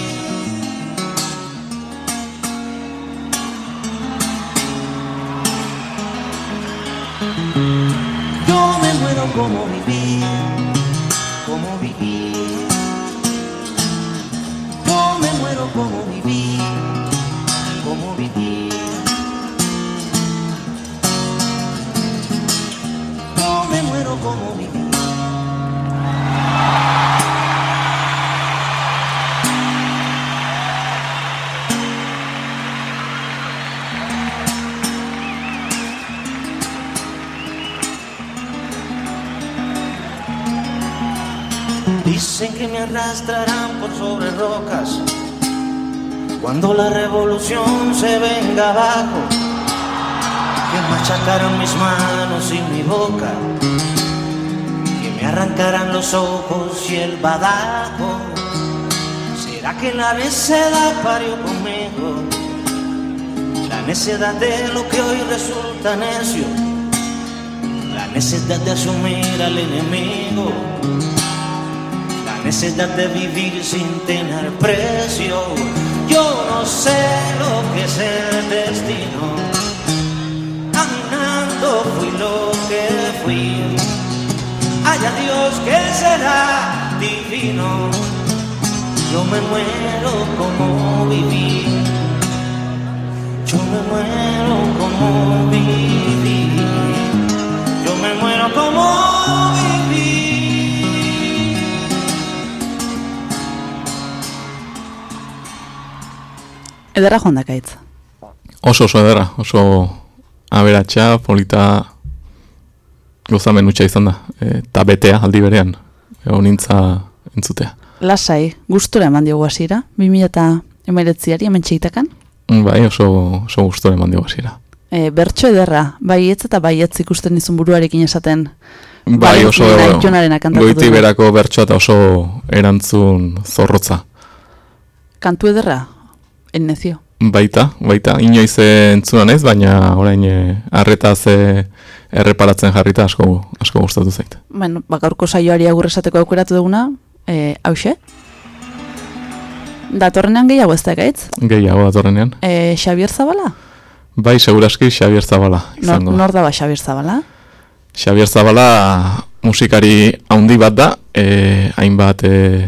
Yo me muero como vivir, como vivir. Yo me muero como vivir, como vivir. Yo me muero como vivir. Dicen que me arrastrarán por sobre rocas cuando la revolución se venga abajo. Que machacarán mis manos y mi boca, que me arrancarán los ojos y el badajo. ¿Será que la necedad parió conmigo? La necedad de lo que hoy resulta necio, la necesidad de asumir al enemigo. Necesidad de vivir sin tener precio. Yo no sé lo que es el destino. Caminando fui lo que fui. Haya Dios que será divino. Yo me muero como viví. Yo me muero como viví. Yo me muero como viví. Ederra joan dakaitz. Oso oso ederra, oso aberatsa, polita gozamen utxa izan da. Eta betea aldi berean, honintza entzutea. Lasai, gustura eman diogu hasiera, 2000 eta emeretziari hemen txeitakan. Bai, oso, oso gustora eman diogu hasiera. E, bertso ederra, baietz eta baietz ikusten dizun buruarekin esaten. Bai, oso Jonarena kantatu goiti berako bertsoa eta oso erantzun zorrotza. Kantu ederra, ennezio. Baita, baita, inoiz eh, entzuna naiz, baina orain eh, arretaz eh, erreparatzen jarrita asko, asko gustatu zait. Bueno, ba, gaurko saioari agur esateko aukeratu duguna, e, hause. Datorrenean gehiago ez da gaitz? Gehiago datorrenean. E, Xabier Zabala? Bai, seguraski Xabier Zabala izango. nor da ba Xabier Zabala? Xabier Zabala musikari handi bat da, eh, hainbat eh,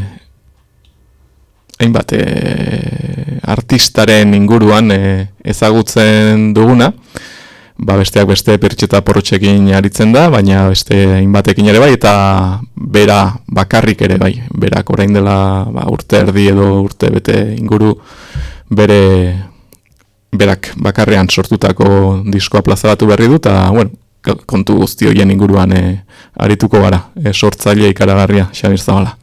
hainbat eh, artistaren inguruan eh, ezagutzen duguna, ba besteak beste pertseta porrotxekin aritzen da, baina beste hainbatekin ere bai, eta bera bakarrik ere bai, berak orain dela ba, urte erdi edo urte bete inguru bere berak bakarrean sortutako diskoa plazaratu berri du, eta bueno, ko- kontu guzti horien inguruan e, arituko gara, e, sortzailea ikaragarria, Xabir Zabala.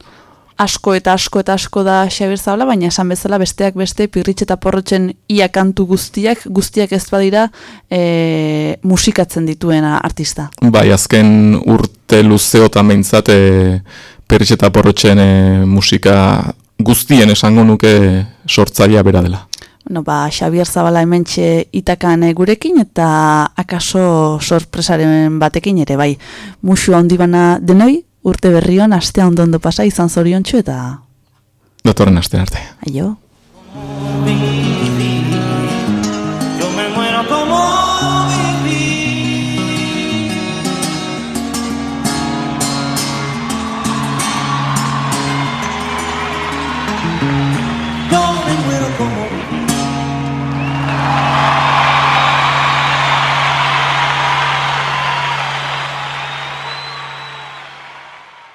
Asko eta asko eta asko da Xabier Zabala, baina esan bezala besteak beste pirritx eta porrotzen ia kantu guztiak, guztiak ez badira e, musikatzen dituena artista. Bai, azken urte luzeotan behintzat e, Perritx eta Porrotxen e, musika guztien esango nuke sortzailea bera dela. Bueno, ba, Xabier Zabala hementxe itakan eh, gurekin eta akaso sorpresaren batekin ere bai. Musu handi bana denoi, urte berrion, astea ondo ondo pasa, izan zoriontsu eta Datorren aste arte. aio.